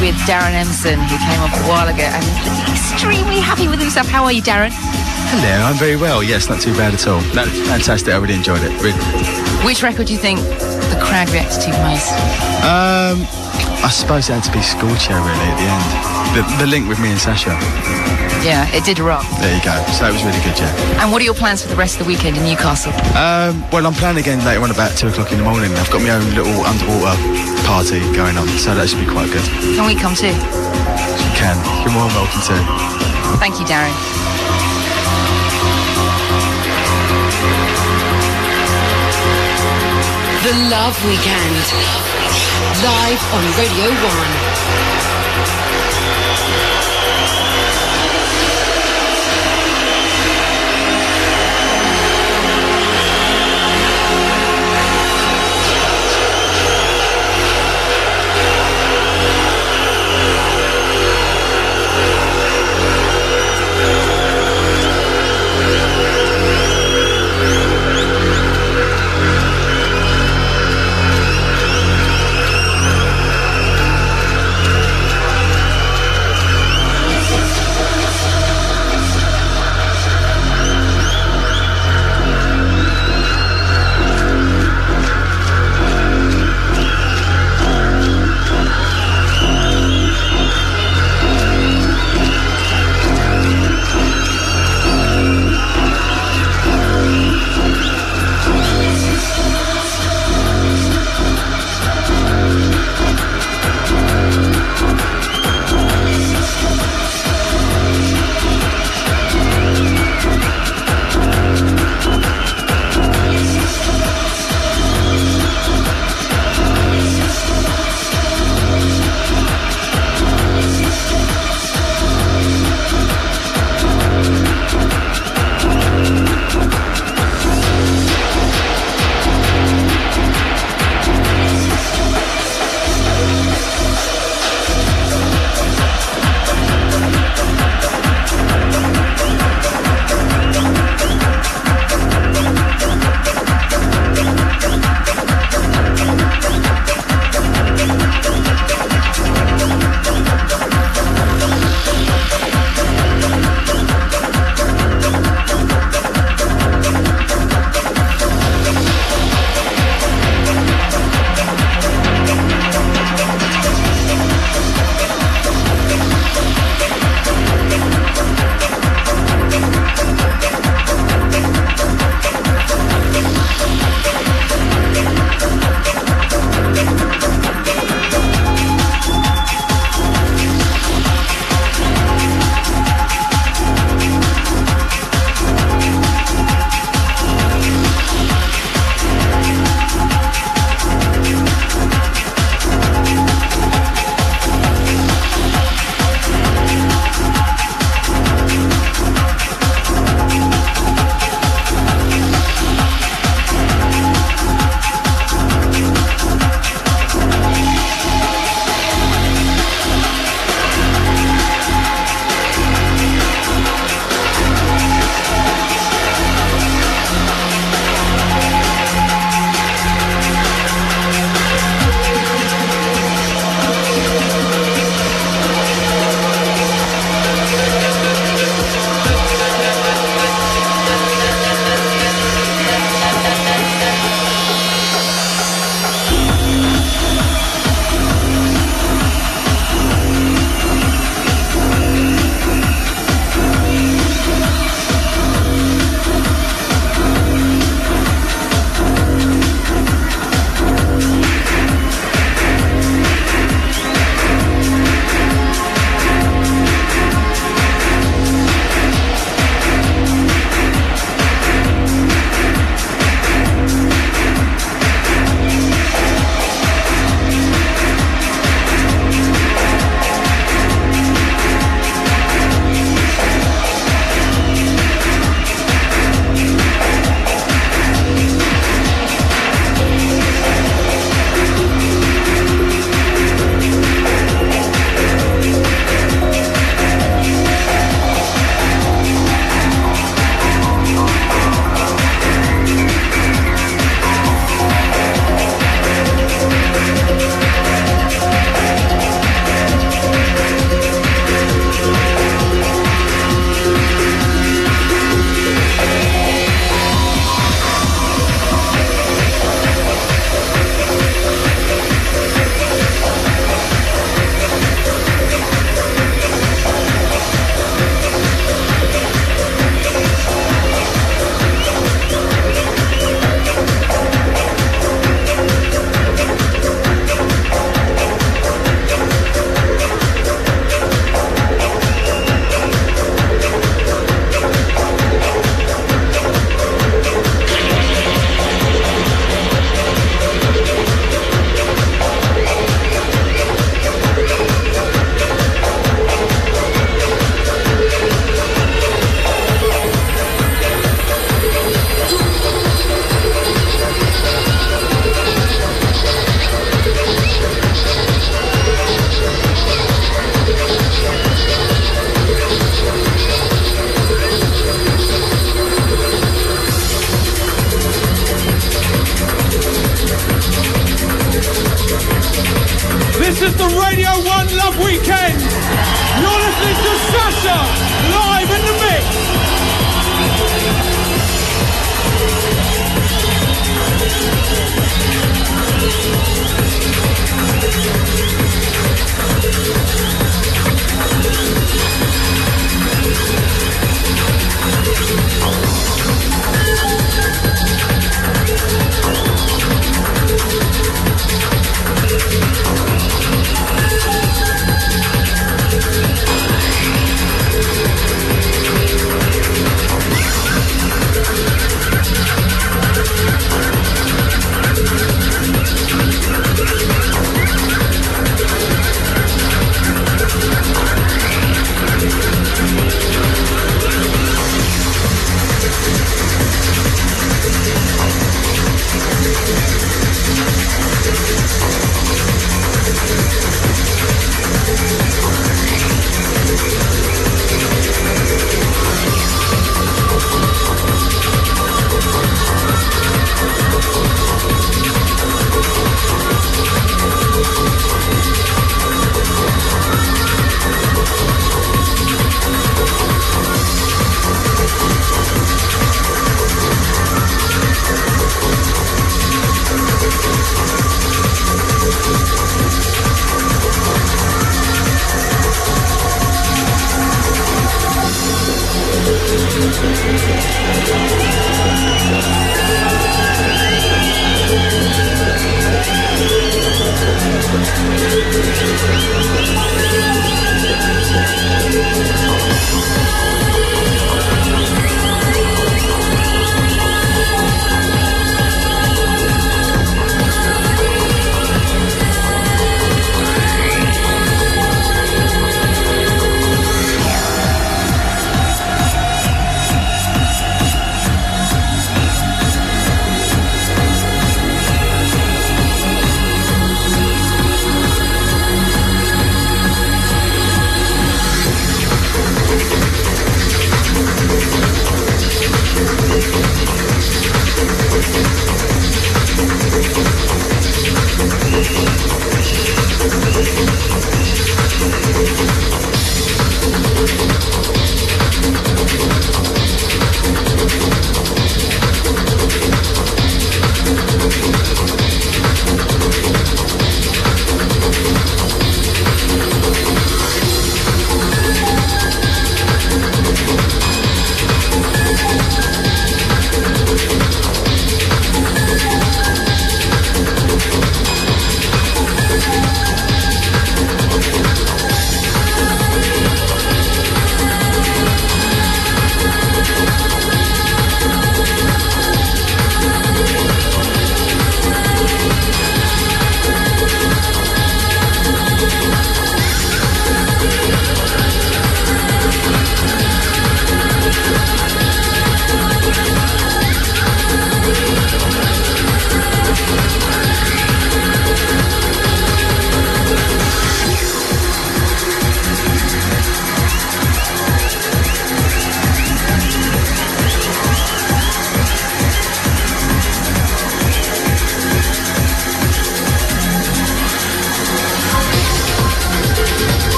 With Darren Emerson, who came up a while ago and is extremely happy with himself. How are you, Darren? Hello, I'm very well. Yes, not too bad at all. No, fantastic. I really enjoyed it. Really. Which record do you think the crowd reacted to most? Um, I suppose it had to be Scorchio really at the end. The, the link with me and Sasha. Yeah, it did rock. There you go. So it was really good, yeah. And what are your plans for the rest of the weekend in Newcastle? Um, well, I'm planning again later on about two o'clock in the morning. I've got my own little underwater party going on, so that should be quite good. Can we come too? You can. You're more than welcome to. Thank you, Darren. The Love Weekend. Live on Radio 1.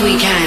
The Love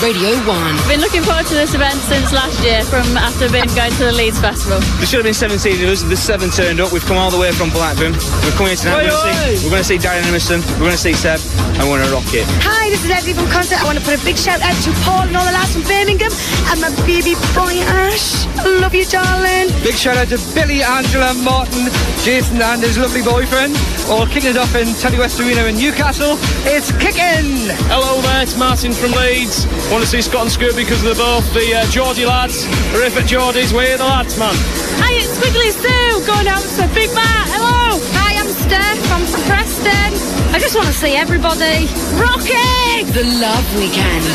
Radio 1. Been looking forward to this event since last year from after being going to the Leeds Festival. There should have been 17 of us. There's seven turned up. We've come all the way from Blackburn. We're coming here tonight. We're going, to see, we're going to see Darren Emerson. We're going to see Seb. And we're going to rock it. Hi, this is Leslie from Consett. I want to put a big shout out to Paul and all the lads from Birmingham and my baby boy Ash. I love you, darling. Big shout out to Billy, Angela, Martin, Jason, and his lovely boyfriend. All kicking it off in Telewest Arena in Newcastle. It's kicking. Hello there, it's Martin from Leeds. Want to see Scott and Scoop because they're both the uh, Geordie lads. Riff at Geordie's, we're the lads, man. Hi, it's Squiggly Sue going out to Big Matt. Hello. Hi, I'm Steph from Preston. I just want to see everybody rocking. The Love Weekend.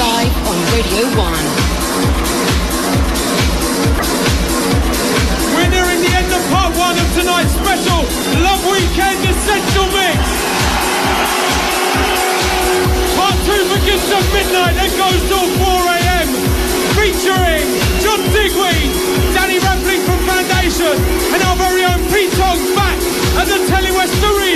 Live on Radio 1. We're nearing the end of part one of tonight's special Love Weekend Essential Mix. Part two begins at midnight and goes till 4 a.m. Featuring John Digweed, Danny Rampling from Foundation, and our very own Pete Tong's back at the Telewest Arena.